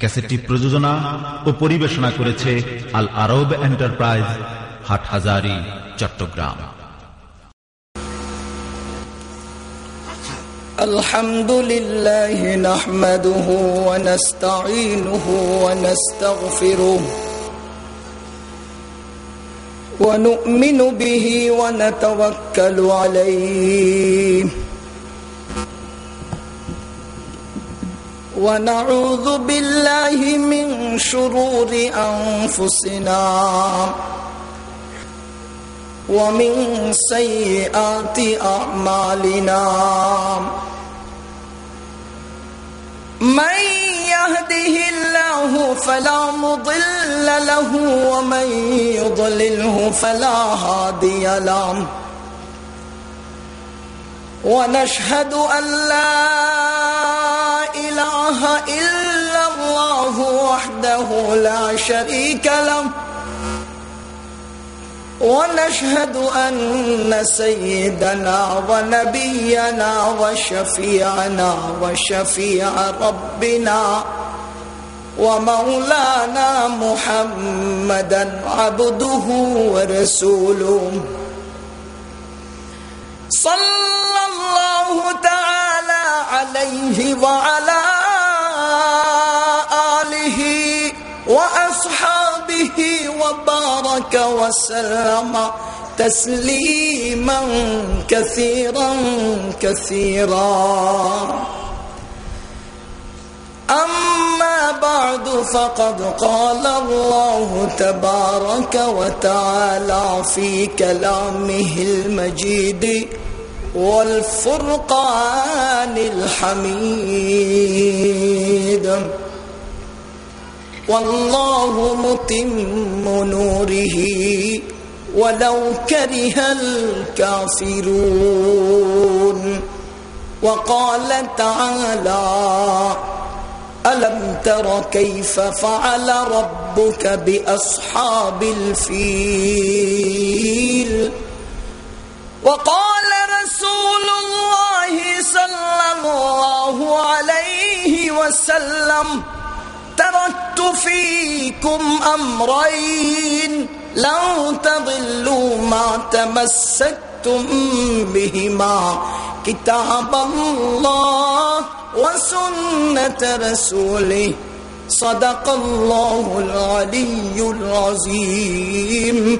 ক্যাসেটটি প্রযোজনা ও পরিবেশনা করেছে আল আরব এন্টারপ্রাইজ হাটহাজারি চট্টগ্রাম الحمد لله نحمده ونستعينه ونستغفره ونؤمن به ونتوكل عليه ونعوذ بالله من شرور أنفسنا ومن سيئات أعمالنا. من يهده الله فلا مضل له ومن يضلله فلا هادي له. ونشهد أن لا إله إلا الله وحده لا شريك له. ونشهد أن سيدنا ونبينا وشفيعنا وشفيع ربنا ومولانا محمدا عبده ورسوله. صلى الله تعالى عليه وعلى آله وأصحابه وبارك وسلم تسليما كثيرا كثيرا. أما بعد فقد قال الله تبارك وتعالى في كلامه المجيد والفرقان الحميد. والله متم نوره ولو كره الكافرون. وقال تعالى ألم تر كيف فعل ربك بأصحاب الفيل؟ وقال رسول الله صلى الله عليه وسلم تركت فيكم أمرين لو تضلوا ما تمسكتم بهما. كتاب الله وسنة رسوله. صدق الله العلي العظيم.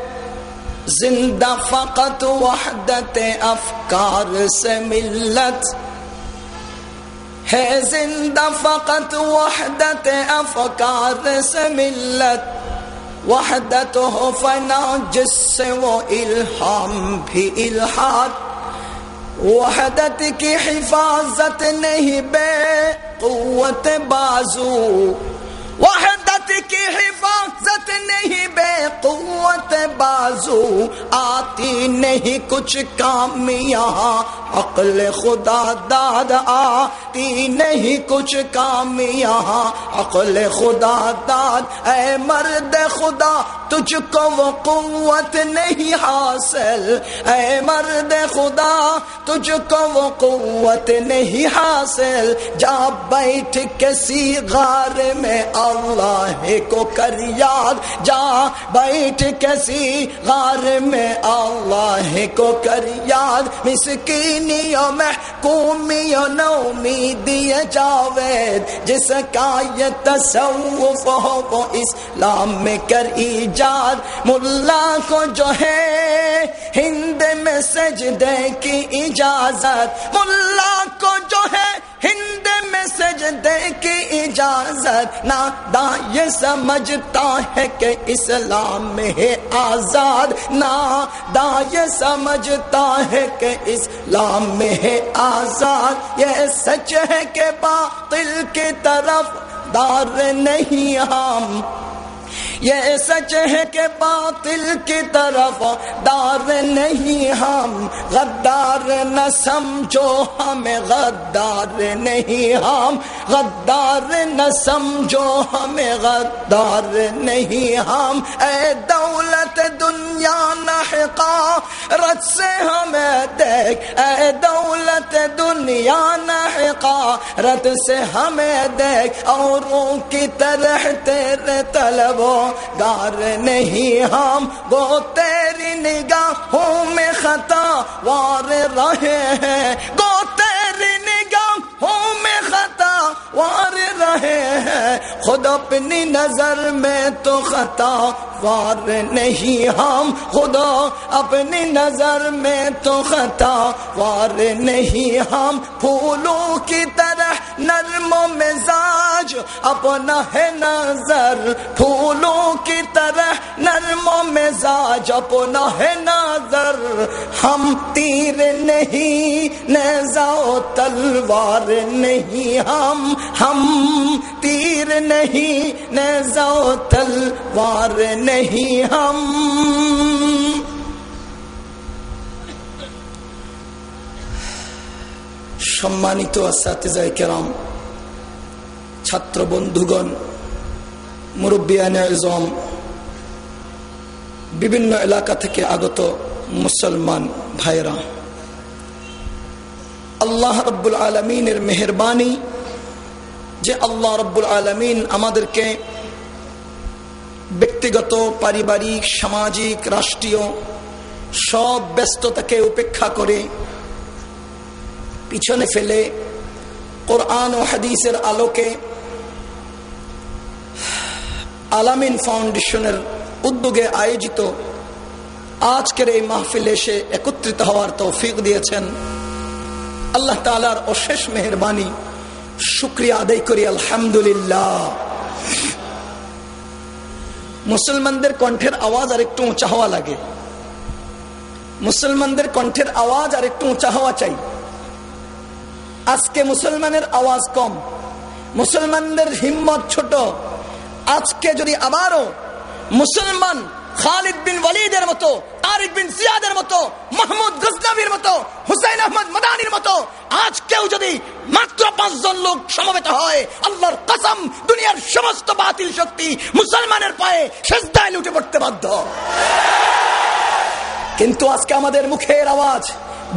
زندہ فقط وحدت افکار سے ملت ہے زندہ فقط وحدت افکار سے ملت وحدت ہو فنا جس سے وہ الہام بھی الحاد وحدت کی حفاظت نہیں بے قوت بازو وحدت کی حفاظت نہیں، بے قوت بازو آتی نہیں کچھ کامیاں، عقل خدا داد آتی نہیں کچھ کامیاں، عقل خدا داد، اے مرد خدا تجھ کو وہ قوت نہیں حاصل، اے مرد خدا تجھ کو وہ قوت نہیں حاصل، جا بیٹھ کسی غار میں آ اللہ کو کر یاد، جا بیٹھ کسی غار میں، اللہ کو کر یاد۔ مسکینیوں میں کومیوں نومی دیے جاوید، جس کا یہ تصوف ہو، وہ اسلام میں کر ایجاد۔ ملا کو جو ہے ہند میں سجدے کی اجازت۔ ملا کو جو ہے ہند میں سجدے کی اجازت نہ دا یہ سمجھتا ہے کہ اسلام میں ہے آزاد نہ دا یہ سمجھتا ہے کہ اسلام میں ہے آزاد۔ یہ سچ ہے کہ باطل کی طرف دار نہیں ہم۔ یہ سچ ہے کہ باطل کی طرف دار نہیں ہم، غدار نہ سمجھو ہمیں غدار نہیں ہم، غدار نہ سمجھو ہمیں غدار نہیں ہم۔ اے دولت دنیا نہ حقارت سے ہمیں دیکھ۔ اے دولت دنیا نہ حقارت سے ہمیں دیکھ۔ اوروں کی طرح تیرے طلبوں گار نہیں ہم گو تیری نگاہوں میں خطا وار رہے ہیں۔ گو تیری نگاہوں میں خطا وار رہے ہیں۔ خود اپنی نظر میں تو خطا وار نہیں، ہم خدا اپنی نظر میں تو خطا وار نہیں، ہم پھولوں کی طرح نرم مزاج اپنا ہے نظر۔ پھولوں کی طرح نرم و مزاج اپنا ہے نظر ہم تیر نہیں، نیزا و تلوار نہیں۔ ہم ہم تیر نہیں، نیزا و تلوار نہیں۔ ہم۔ সম্মানিত আসাতিজায় کرام چھتر بندگن مربیان আজম বিভিন্ন এলাকা থেকে আগত মুসলমান ভাইরা আল্লাহ রব্বুল আলমিনের মেহরবানি যে আল্লাহ রব্বুল আলমিন আমাদেরকে ব্যক্তিগত, পারিবারিক, সামাজিক, রাষ্ট্রীয় সব ব্যস্ততাকে উপেক্ষা করে পিছনে ফেলে কোরআন ও হাদিসের আলোকে আলামিন ফাউন্ডেশনের উদ্যোগে আয়োজিত আজকের এই মাহফিলে এসে একত্রিত হওয়ার তৌফিক দিয়েছেন। আল্লাহ তালার অশেষ মেহরবানি। শুক্রিয়া আদায় করি, আলহামদুলিল্লাহ। মুসলমানদের কণ্ঠের আওয়াজ আর একটু উঁচা হওয়া লাগে। মুসলমানদের কণ্ঠের আওয়াজ আর একটু উঁচা হওয়া চাই। আজকে মুসলমানের আওয়াজ কম। মুসলমানদের হিম্মত ছোট। আজকে যদি আবারও মুসলমান খালিদ বিন ওয়ালিদের মতো, তারিক বিন সিয়াদের মতো, মাহমুদ গজনবীর মতো, হুসাইন আহমদ মাদানির মতো, আজ কেউ যদি মাত্র পাঁচজন লোক সমবেত হয়, আল্লাহর কসম, দুনিয়ার সমস্ত বাতিল শক্তি মুসলমানের পায়ে শেষদায় লুটে পড়তে বাধ্য। কিন্তু আজকে আমাদের মুখের আওয়াজ,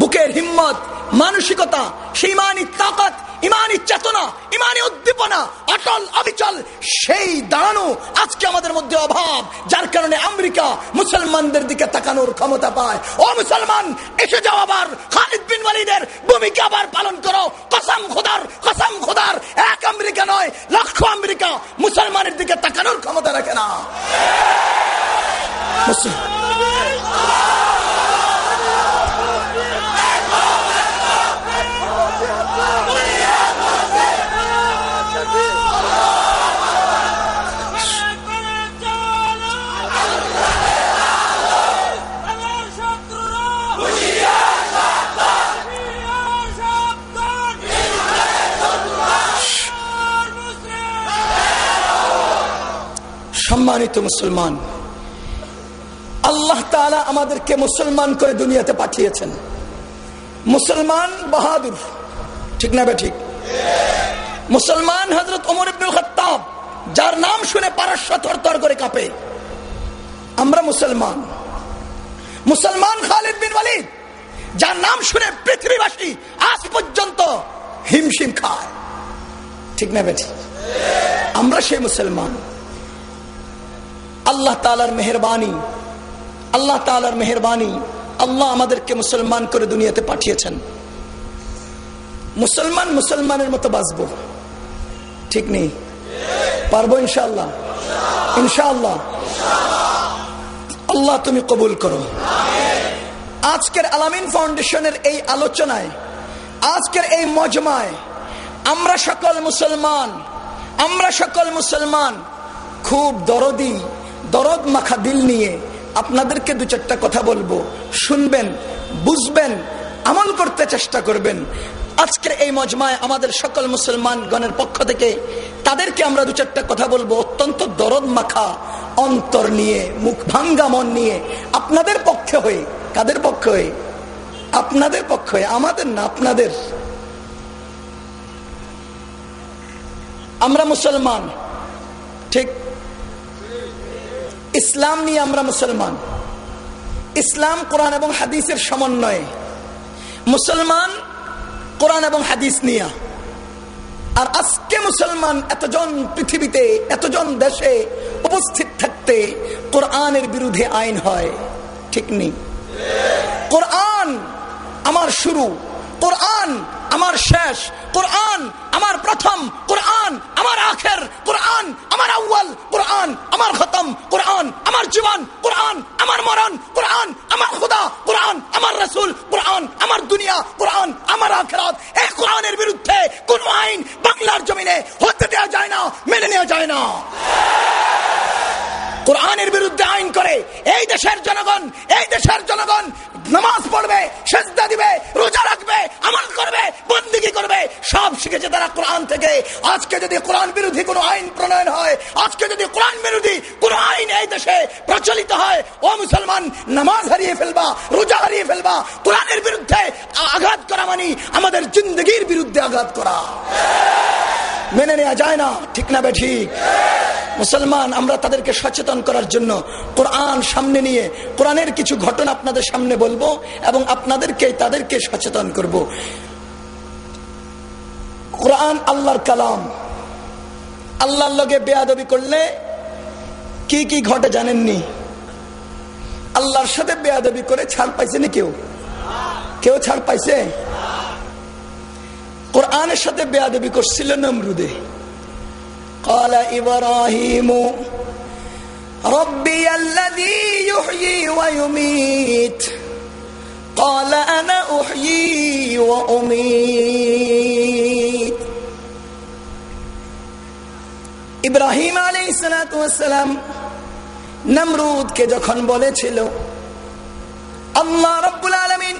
বুকের হিম্মত মানসিকতা সেই তাকত, ইমানি চেতনা, ইমানি উদ্দীপনা, অটল অবিচল, সেই দাঁড়ানো আজকে আমাদের মধ্যে অভাব, যার কারণে আমেরিকা মুসলমানদের দিকে তাকানোর ক্ষমতা পায়। ও মুসলমান, এসে যাও আবার, খালিদ বিন ওয়ালিদের ভূমিকা আবার পালন করো। কসম খোদার কসম খোদার, এক আমেরিকা নয়, লক্ষ আমেরিকা মুসলমানের দিকে তাকানোর ক্ষমতা রাখে না। সম্মানিত মুসলমান, আল্লাহ তালা আমাদেরকে মুসলমান করে দুনিয়াতে পাঠিয়েছেন। মুসলমান বাহাদুর, ঠিক না বে ঠিক? মুসলমান হজরত ওমর ইবনুল খত্তাব, যার নাম শুনে পারস্য থর করে কাঁপে। আমরা মুসলমান। মুসলমান খালিদ বিন ওয়ালিদ, যার নাম শুনে পৃথিবীবাসী আজ পর্যন্ত হিমশিম খায়। ঠিক না বেঠি আমরা সেই মুসলমান। আল্লাহ তালার মেহরবানি, আল্লাহ তালার মেহরবানি আল্লাহ আমাদেরকে মুসলমান করে দুনিয়াতে পাঠিয়েছেন। মুসলমান মুসলমানের মতো বাঁচব। ঠিক নেই? পারব ইনশাল্লাহ ইনশাআল্লাহ। আল্লাহ তুমি কবুল করো। আজকের আলামিন ফাউন্ডেশনের এই আলোচনায়, আজকের এই মজমায় আমরা সকল মুসলমান, আমরা সকল মুসলমান খুব দরদি দরদ মাখা দিল নিয়ে আপনাদেরকে দু চারটা কথা বলব। শুনবেন, বুঝবেন, আমল করতে চেষ্টা করবেন। আজকের এই মজমায় আমাদের সকল মুসলমান গণের পক্ষ থেকে তাদেরকে আমরা দু চারটা কথা বলব। অত্যন্ত দরদ মাখা অন্তর নিয়ে, মুখ ভাঙ্গা মন নিয়ে, আপনাদের পক্ষে হয়ে, কাদের পক্ষে হয়ে? আপনাদের পক্ষে হয়ে, আমাদের না আপনাদের? আমরা মুসলমান, ঠিক? ইসলাম নিয়ে আমরা মুসলমান। ইসলাম, কোরআন এবং হাদিসের সমন্বয়ে। মুসলমান, কোরআন এবং হাদিস নিয়ে। আর আজকে মুসলমান এতজন পৃথিবীতে, এতজন দেশে উপস্থিত থাকতে কোরআনের বিরুদ্ধে আইন হয়। ঠিক নেই। কোরআন আমার শুরু। কোরআন আমার শেষ। কোরআন আমার প্রথম কোরআন, আমার আখের কোরআন, আমার আউ্বাল কোরআন, আমার খতম কোরআন, আমার জীবন কোরআন, আমার মরণ কোরআন, আমার খুদা কোরআন, আমার রসুল কোরআন, আমার দুনিয়া কোরআন, আমার আখেরাত। এই কোরআনের বিরুদ্ধে কোন আইন বাংলার জমিনে হতে দেওয়া যায় না, মেনে নেওয়া যায় না। কোরআনের বিরুদ্ধে আইন করে। এই দেশের জনগণ, এই দেশের জনগণ নামাজ পড়বে, সেজদা দিবে, রোজা রাখবে, আমল করবে, বন্দিগি করবে। সব শিখেছে তারা কোরআন থেকে। আজকে যদি কোরআন বিরোধী কোনো আইন প্রণয়ন হয়, আজকে যদি কোরআন বিরোধী কোনো আইন এই দেশে প্রচলিত হয়, ও মুসলমান, নামাজ হারিয়ে ফেলবা, রোজা হারিয়ে ফেলবা, কোরআনের বিরুদ্ধে আঘাত করা মানে আমাদের জিন্দগির বিরুদ্ধে আঘাত করা। মেনে নেওয়া যায় না, ঠিক না বে ঠিক? মুসলমান, আমরা তাদেরকে সচেতন প্রদান করার জন্য কোরআন সামনে নিয়ে কোরআনের কিছু ঘটনা আপনাদের সামনে বলব এবং আপনাদেরকে, তাদেরকে সচেতন করব। কোরআন আল্লাহর কালাম। আল্লাহর লগে বেয়াদবি করলে কি কি ঘটে জানেননি? আল্লাহর সাথে বেয়াদবি করে ছাড় পাইছে নি কেউ? কেউ ছাড় পাইছে? কোরআনের সাথে বেয়াদবি করছিল নমরুদে। কালা ইবরাহিম ربي الذي يحيي ويميت قال أنا أحيي وأميت ইব্রাহিম আলী সালাম নমরুদকে যখন বলেছিল আল্লাহ রব্বুল আলমিন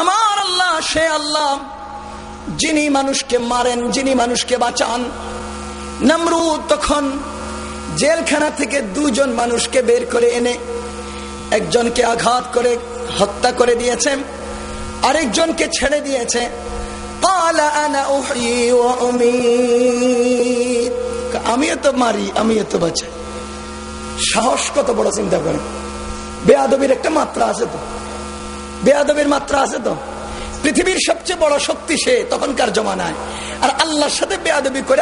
আমার আল্লাহ সে আল্লাহ যিনি মানুষকে মারেন যিনি মানুষকে বাঁচান নমরুদ তখন জেলখানা থেকে দুজন মানুষকে বের করে এনে একজনকে আঘাত করে, হত্যা করে দিয়েছে, আরেকজনকে ছেড়ে দিয়েছে। আমিও তো মারি, আমিও তো বাঁচাই সাহস কত বড় চিন্তা করেন। বেয়াদবির একটা মাত্রা আছে তো। বেয়াদবির মাত্রা আছে তো। পৃথিবীর সবচেয়ে বড় শক্তি সে, তখনকার জমানায়। আর আল্লাহর সাথে বেয়াদবি করে,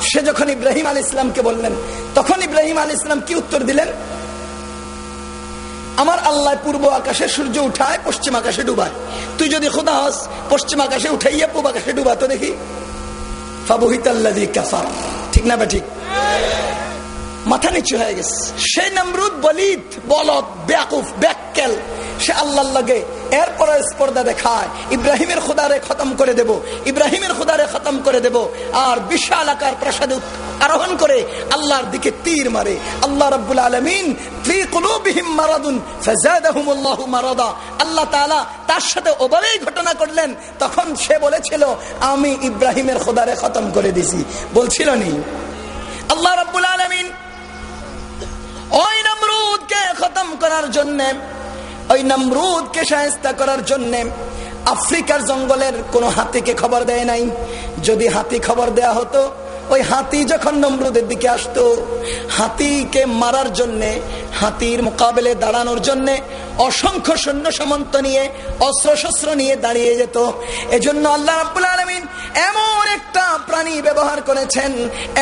সে যখন ইব্রাহিম আল ইসলামকে বললেন তখন ইব্রাহিম আল ইসলাম কি উত্তর দিলেন? আমার আল্লাহ পূর্ব আকাশে সূর্য উঠায়, পশ্চিম আকাশে ডুবায়। তুই যদি খোদা হস, পশ্চিম আকাশে উঠাইয়া পূর্ব আকাশে ডুবা তো দেখি। ঠিক না বা ঠিক মাথা নিচু হয়ে গেছে। সেই নমরুদ বলিদ বলদ ব্যাকুফ ব্যাককেল সে আল্লাহ লাগে, এরপরে স্পর্ধা দেখায়। ইব্রাহিমের খুদারে খতম করে দেব, ইব্রাহিমের খুদারে খতম করে দেব, আর বিশাল আকার প্রাসাদে আরোহণ করে আল্লাহর দিকে তীর মারে। আল্লাহ রব্বুল আলমিন আল্লাহ তার সাথে ঘটনা করলেন, তখন সে বলেছিল, আমি ইব্রাহিমের খোদারে খতম করে দিছি। বলছিল নি। আল্লাহ রব্বুল আলমিন, ওই নমরুদকে খতম করার জন্যে ওই নমরুদকে সাহেস্তা করার জন্যে আফ্রিকার জঙ্গলের কোনো হাতিকে খবর দেয় নাই। যদি হাতি খবর দেয়া হতো ওই হাতি যখন নমরুদের দিকে আসতো, হাতিকে মারার জন্যে, হাতির মোকাবেলে দাঁড়ানোর জন্যে অসংখ্য সৈন্য সামন্ত নিয়ে অস্ত্র শস্ত্র নিয়ে দাঁড়িয়ে যেত। এজন্য আল্লাহ রাব্বুল আলমিন এমন একটা প্রাণী ব্যবহার করেছেন,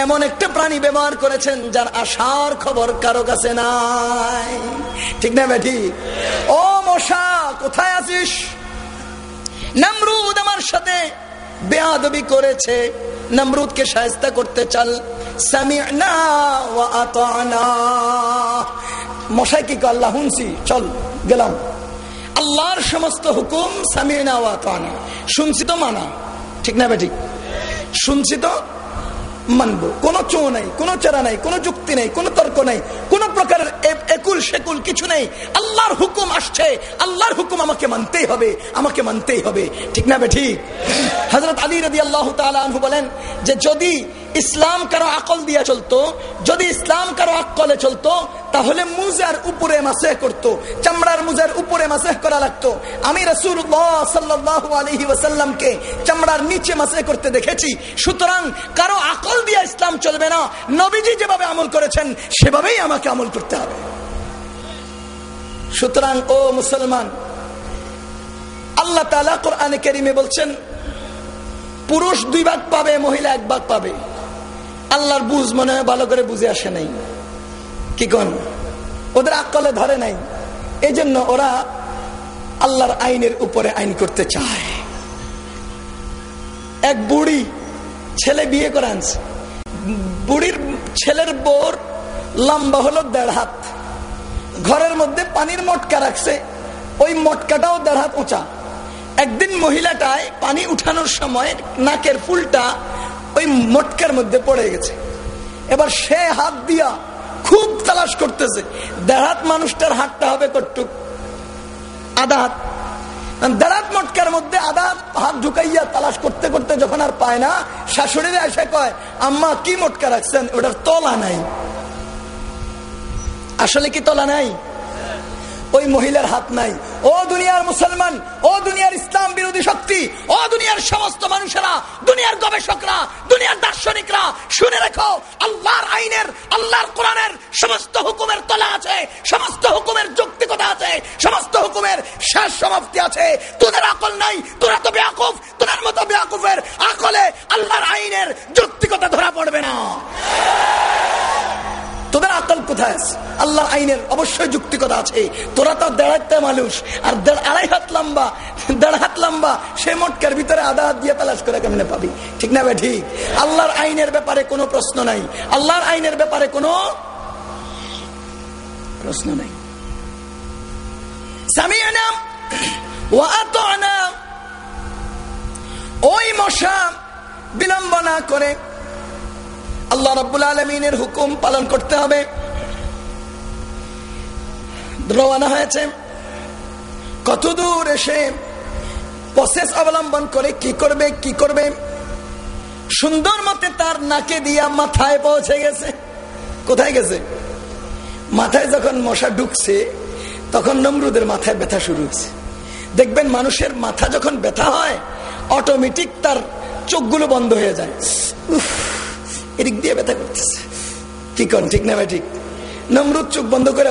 এমন একটা প্রাণী ব্যবহার করেছেন যার আশার খবর কারও কাছে নাই। ঠিক না বেঠি? ও মশা, কোথায় আছিস? নমরুদ আমার সাথে বেয়াদবি করেছে, নমরুদকে সাহস্তা করতে চাল মশাই কি আল্লাহ হুনছি, চল, গেলাম। আল্লাহর সমস্ত হুকুম, সামিনা ওয়াতানা শুনছি তো মানা, ঠিক না বেঠিক? শুনছি তো মানবো। কোনো চো নাই, কোনো চেরা নাই, কোনো যুক্তি নেই, কোনো তর্ক নাই, কোন প্রকারের একুল সেকুল কিছু নেই। আল্লাহর হুকুম আসছে, আল্লাহর হুকুম আমাকে মানতেই হবে, আমাকে মানতেই হবে। ঠিক না বে ঠিক? হজরত আলী রদি আল্লাহ বলেন যে যদি ইসলাম কারও আকল দিয়া চলতো, যদি ইসলাম কারও আকলে চলতো, তাহলে মুজার উপরে মাসে করত, চামড়ার মুজার উপরে মাসে করা লাগতো। আমি রসুল্লাহ সাল্লাহ আলহি ওয়াসাল্লামকে চামড়ার নিচে মাসে করতে দেখেছি। সুতরাং কারও আকল দিয়া ইসলাম চলবে না। নবীজি যেভাবে আমল করেছেন, সেভাবেই আমাকে আমল করতে হবে। সুতরাং, ও মুসলমান, আল্লাহ তালা কোরআনে কেরিমে বলছেন, পুরুষ দুই ভাগ পাবে, মহিলা এক ভাগ পাবে। আল্লাহর বুঝ মনে হয় ভালো করে বুঝে আসে নাই। কি কন? ওদের আকলে ধরে নাই। এই জন্য ওরা আল্লাহর আইনের উপরে আইন করতে চায়। এক বুড়ি ছেলে বিয়ে করে আনছে। বুড়ির ছেলের বোর লম্বা হলো দেড় হাত। ঘরের মধ্যে পানির মটকা রাখছে। ওই মটকাটাও দেড় হাত উঁচা। একদিন মহিলাটায় পানি উঠানোর সময় নাকের ফুলটা ওই মটকার মধ্যে পড়ে গেছে। এবার সে হাত দিয়া খুব তালাশ করতেছে দেড়াত মানুষটার হাতটা হবে কটুক আধা হাত। দেড়াত মটকার মধ্যে আধা হাত ঢুকাইয়া তালাশ করতে করতে যখন আর পায় না, শাশুড়িরে এসে কয়, আম্মা, কি মটকা রাখছেন? ওটার তলা নাই। আসলে কি তলা নাই? ওই মহিলার হাত নাই। ও দুনিয়ার মুসলমান, ও দুনিয়ার ইসলাম বিরোধী শক্তি, ও দুনিয়ার সমস্ত মানুষেরা, দুনিয়ার গবেষকরা, দুনিয়ার দার্শনিকরা, শুনে রেখো, আল্লাহর আইনের, আল্লাহর কোরআনের সমস্ত হুকুমের তলা আছে, সমস্ত হুকুমের যৌক্তিকতা আছে, সমস্ত হুকুমের শেষ সমাপ্তি আছে। তোদের আকল নাই, তোরা তো বেয়াকুফ, তোদের মতো বেয়াকুফের আকলে আল্লাহর আইনের যৌক্তিকতা ধরা পড়বে না। তোদের আকল কোথায় আছে? আল্লাহ আইনের অবশ্যই যুক্তিকতা আছে। তোরা তো দেড়াইতে মানুষ, আর আড়াই হাত লম্বা, দেড় হাত লম্বা সে মটকার ভিতরে আধা হাত দিয়ে তালাশ করে কেমনে পাবি? ঠিক না ভাই ঠিক? আল্লাহর আইনের ব্যাপারে কোনো প্রশ্ন নাই। আল্লাহর আইনের ব্যাপারে কোনো প্রশ্ন নাই। ওই মশা বিলম্ব না করে আল্লাহ রব্বুল আলমিনের হুকুম পালন করতে হবে। রওয়ানা হয়েছে। কত দূর এসে প্রসেস অবলম্বন করে কি করবে কি করবে? সুন্দর মতে তার নাকে দিয়া মাথায় পৌঁছে গেছে। কোথায় গেছে? মাথায় যখন মশা ঢুকছে, তখন নমরুদের মাথায় ব্যথা শুরু হচ্ছে। দেখবেন মানুষের মাথা যখন ব্যথা হয় অটোমেটিক তার চোখগুলো বন্ধ হয়ে যায়। উফ। এদিক দিয়ে ব্যথা করতেছে। কি কন, ঠিক না ঠিক? নমরুদ চোখ বন্ধ করে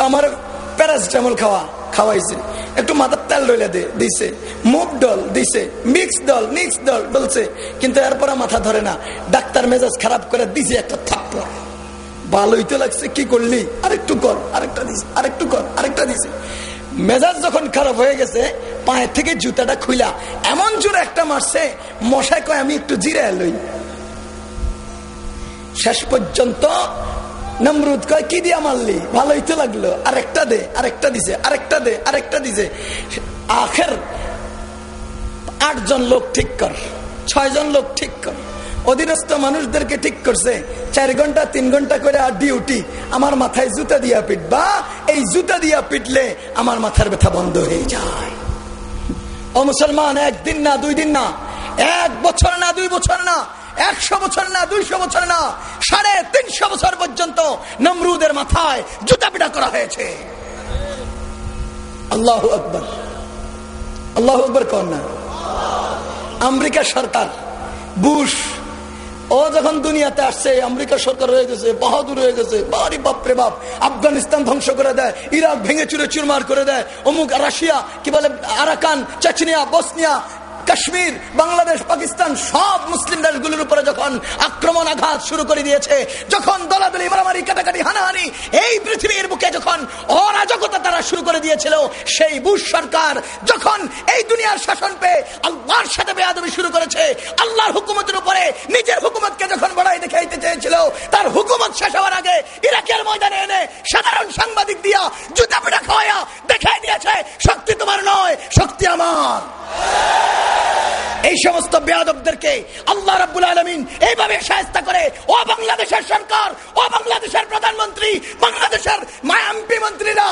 আমার প্যারাসিটামল খাওয়া, খাওয়াইছে। একটু মাথার তেল ডলে দিছে। মুখ ডল, দিছে। মিক্স দল মিক্স দল বলছে কিন্তু এরপরে মাথা ধরে না। ডাক্তার মেজাজ খারাপ করে দিছে একটা থাপ্পড়। ভালোই তো লাগছে, কি করলি? আরেকটু কর, আরেকটা দিছে, আরেকটু কর, আরেকটা দিছে। মেজাজ যখন খারাপ হয়ে গেছে পায়ের থেকে জুতাটা খুইলা। এমন জোরে একটা মারছে মশাই কয়, আমি একটু জিরে লই। শেষ পর্যন্ত নমরুদ কয়, কি দিয়া মারলি? ভালোই তো লাগল। আরেকটা দে, আরেকটা দিছে, আরেকটা দে, আরেকটা দিছে। আখের, আটজন লোক ঠিক কর, ছয়জন লোক ঠিক কর। অধীনস্থ মানুষদেরকে ঠিক করছে। চার ঘণ্টা, তিন ঘণ্টা করে আর ডিউটি। আমার মাথায় জুতা দিয়া পিটবা। এই জুতা দিয়া পিটলে আমার মাথার ব্যথা বন্ধ হয়ে যায়। ও মুসলমান, একদিন না, দুই দিন না, এক বছর না, দুই বছর না একশো বছর না, দুইশো বছর না, সাড়ে তিনশো বছর পর্যন্ত নমরুদের মাথায় জুতা পিটা করা হয়েছে। আল্লাহ আকবর। আল্লাহ আকবর কর না। আমেরিকা সরকার, বুশ, ও যখন দুনিয়াতে আসছে আমেরিকা সরকার হয়ে গেছে, বাহাদুর হয়ে গেছে, বাড়ি বাপরে বাপ, আফগানিস্তান ধ্বংস করে দেয়, ইরাক ভেঙে চুরে চুরমার করে দেয়, অমুক রাশিয়া, কি বলে, Arakan, Chechnya, Bosnia Kashmir, Bangladesh, Pakistan, সব মুসলিম দেশগুলোর উপরে যখন আক্রমণ আঘাত শুরু করে দিয়েছে, যখন দলাদলি, মারামারি, কাটাকাটি, হানাহানি, এই পৃথিবীর বুকে যখন অরাজকতা তারা শুরু করে দিয়েছিল, সেই বুশ সরকার যখন এই দুনিয়ার শাসন পেয়ে আল্লাহর সাথে বেয়াদবি শুরু করেছে, আল্লাহর হুকুমতের উপরে নিজের হুকুমতকে যখন বড়াই দেখাইতে চেয়েছিল, তার হুকুমত শেষ হওয়ার আগে ইরাকের ময়দানে এনে সাধারণ সাংবাদিক দিয়া জুতা পিঠা খাওয়াইয়া দেখাই দিয়েছে, শক্তি তোমার নয়, শক্তি আমার। এই সমস্ত বেয়াদবদেরকে আল্লাহ রাবুল আলমিন এইভাবে সাহায্য করে, ও বাংলাদেশের সরকার, ও বাংলাদেশের প্রধানমন্ত্রী, বাংলাদেশের মায়াম্পি মন্ত্রীরা,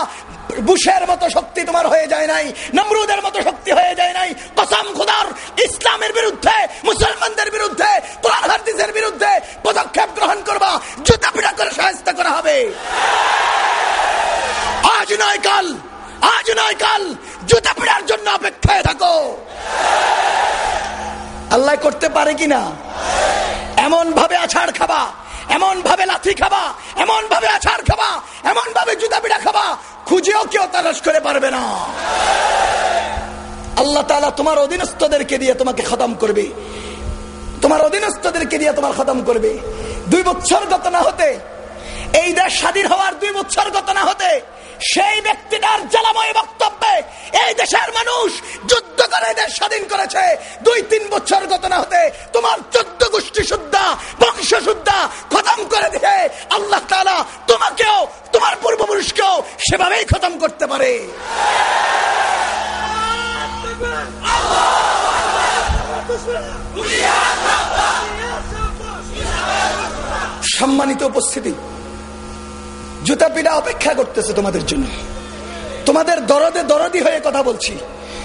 বুশের মতো শক্তি তোমার হয়ে যায় নাই, নমরুদের মতো শক্তি হয়ে যায় নাই, কসম খুদার, ইসলামের বিরুদ্ধে, মুসলমানদের বিরুদ্ধে, কোরআন বিরুদ্ধে পদক্ষেপ গ্রহণ করবা, জুতা পিড়া করে সাহায্য করা হবে। আজ নয় কাল পিড়ার জন্য অপেক্ষায় থাকো। আল্লাহ করতে পারে কিনা এমন ভাবে আছাড় খাবা এমন ভাবে লাথি খাবা এমন ভাবে আছাড় খাবা এমন ভাবে জুতা পিড়া খাবা, খুঁজেও কেউ তালাশ করে পারবে না। আল্লাহ তালা তোমার অধীনস্থদেরকে দিয়ে তোমাকে খতম করবে। তোমার অধীনস্থদেরকে দিয়ে তোমার খতম করবে। দুই বছর গত না হতে, এই দেশ স্বাধীন হওয়ার দুই বছর গত না হতে সেই ব্যক্তিটার জ্বালাময় বক্তব্যে এই দেশের মানুষ যুদ্ধ করে দেশ স্বাধীন করেছে। দুই তিন বছর গত না হতে তোমার চোদ্দ গোষ্ঠী শুদ্ধা বংশ শুদ্ধা খতম করে দিয়ে আল্লাহ তালা তোমাকেও, তোমার পূর্বপুরুষকেও সেভাবেই খতম করতে পারে। সম্মানিত উপস্থিতি জুতা পিঠা অপেক্ষা করতেছে তোমাদের জন্য। তোমাদের দরদে দরদি হয়ে কথা বলছি।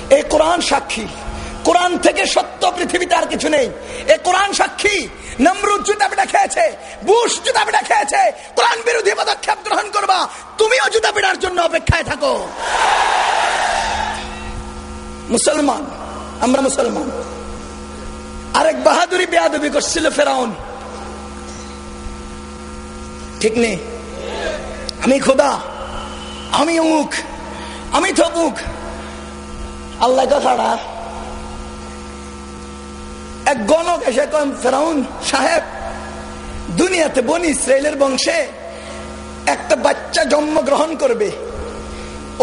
এই কোরআন সাক্ষী। কোরআন থেকে সত্য পৃথিবীতে আর কিছু নেই। এ কোরআন সাক্ষী। নমরুদ জুতা পিঠা খেয়েছে, বুশ জুতা পিঠা খেয়েছে। কোরআন বিরোধী পদক্ষেপ গ্রহণ করবা। তুমিও জুতা পিঠার জন্য অপেক্ষায় থাকো। মুসলমান, আমরা মুসলমান। আরেক বাহাদুরি বেয়াদবি করছিল ফেরাউন। ঠিক নেই। আমি খোদা, আমি অমুক, আমি থবুক আল্লাহ কথাটা এক গণক এসে কন ফেরাউন সাহেব, দুনিয়াতে বন ইসরায়েলের বংশে একটা বাচ্চা জন্মগ্রহণ করবে।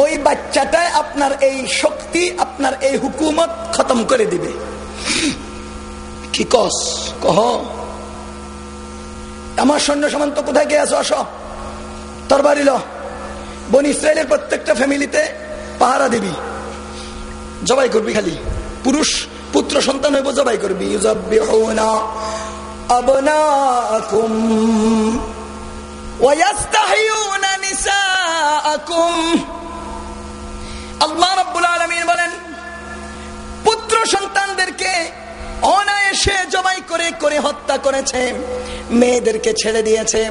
ওই বাচ্চাটায় আপনার এই শক্তি, আপনার এই হুকুমত খতম করে দিবে। কি কস, কহ? আমার সৈন্য সামন্ত কোথায় গিয়ে আছো? আসো। তরবারি ল। বন ইসরায়েলের প্রত্যেকটা ফ্যামিলিতে পাহারা দিবি। জবাই করবি খালি। পুরুষ পুত্র সন্তান হইব জবাই করবি। আল্লাহ রাব্বুল আলামিন বলেন, পুত্র সন্তানদেরকে অনায়াসে জবাই করে করে হত্যা করেছে। মেয়েদেরকে ছেড়ে দিয়েছে।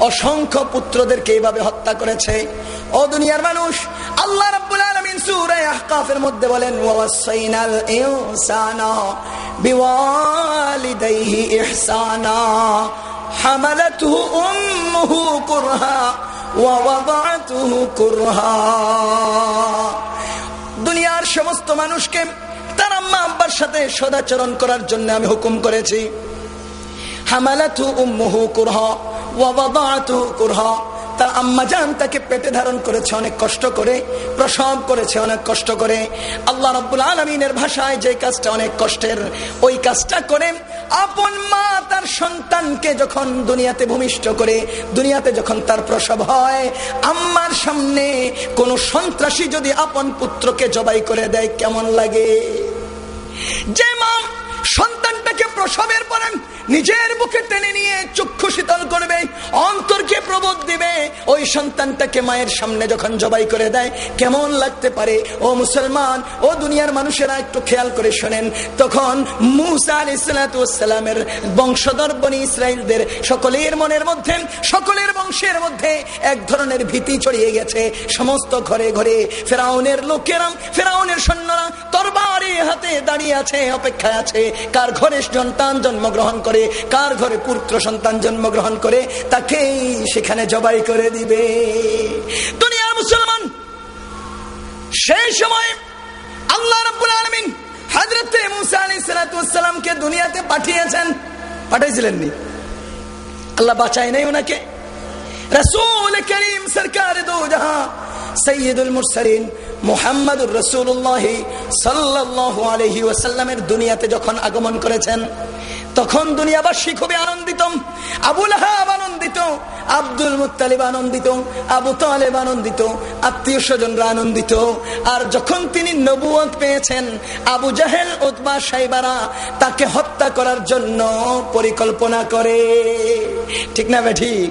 অসংখ্য পুত্রদেরকে এইভাবে হত্যা করেছে। ও দুনিয়ার মানুষ, আল্লাহ রাব্বুল আলামিন সূরা আহকাফের মধ্যে বলেন ওয়াসাইনাল ইনসানা বিওয়ালিদাইহি ইহসানা, হামালাতুহু উম্মুহু কুরহা, ওয়া ওয়াদাআতুহু কুরহা। দুনিয়ার সমস্ত মানুষকে তার আম্মা আব্বার সাথে সদাচরণ করার জন্য আমি হুকুম করেছি। হামালা তু উম্মুহু কুরহা, ওয়া তু কুরহা। তার আম্মা জান তাকে পেটে ধারণ করেছে, অনেক কষ্ট করে, প্রসব করেছে, অনেক কষ্ট করে। আল্লাহ রাব্বুল আলামিনের ভাষায় যে কাজটা অনেক কষ্টের, ওই কাজটা করে। আপন মা তার সন্তানকে যখন দুনিয়াতে ভূমিষ্ঠ করে, দুনিয়াতে যখন তার প্রসব হয়, আম্মার সামনে কোন সন্ত্রাসী যদি আপন পুত্রকে জবাই করে দেয়, কেমন লাগে? যে মা সন্তানটাকে প্রসবের পরে নিজের বুকে টেনে নিয়ে চক্ষু শীতল করবে, অন্তরকে প্রবোধ দিবে। ওই সন্তানটাকে মায়ের সামনে যখন জবাই করে দেয়, কেমন লাগতে পারে? ও মুসলমান, ও দুনিয়ার মানুষেরা একটু খেয়াল করে শোনেন। তখন মুসা আল ইসলাতামের বংশধর বনি ইসরায়েলদের সকলের মনের মধ্যে, সকলের বংশের মধ্যে এক ধরনের ভীতি ছড়িয়ে গেছে। সমস্ত ঘরে ঘরে ফেরাউনের লোকেরা, ফেরাউনের সৈন্যরা তরবারি হাতে দাঁড়িয়ে আছে, অপেক্ষায় আছে। কার ঘরে সন্তান জন্মগ্রহণ করে, কার ঘরে পুত্র সন্তান জন্মগ্রহণ করে, তাকেই সেখানে জবাই করে দিবে। দুনিয়ার মুসলমান, সেই সময় আল্লাহ রাব্বুল আলামিন হযরতে মুসা আলাইহিস সালামকে দুনিয়াতে পাঠিয়েছেন। পাঠাইছিলেন নি আল্লাহ বাঁচায় নাই ওনাকে। রসুল করিম সরকার দো জাহাं সৈয়দুল মুরসালিন মুহাম্মদুর রসুল্লাহ সাল্লাহ আলহি ওয়াসাল্লামের দুনিয়াতে যখন আগমন করেছেন তখন দুনিয়াবাসী খুবই আনন্দিত। আবুল হাব আনন্দিত, আব্দুল মুতালিব আনন্দিত, আবু তালেব আনন্দিত, আত্মীয় স্বজনরা আনন্দিত। আর যখন তিনি নবুয়ত পেয়েছেন, আবু জাহেল উদ্বা সাইবারা তাকে হত্যা করার জন্য পরিকল্পনা করে। ঠিক না বে ঠিক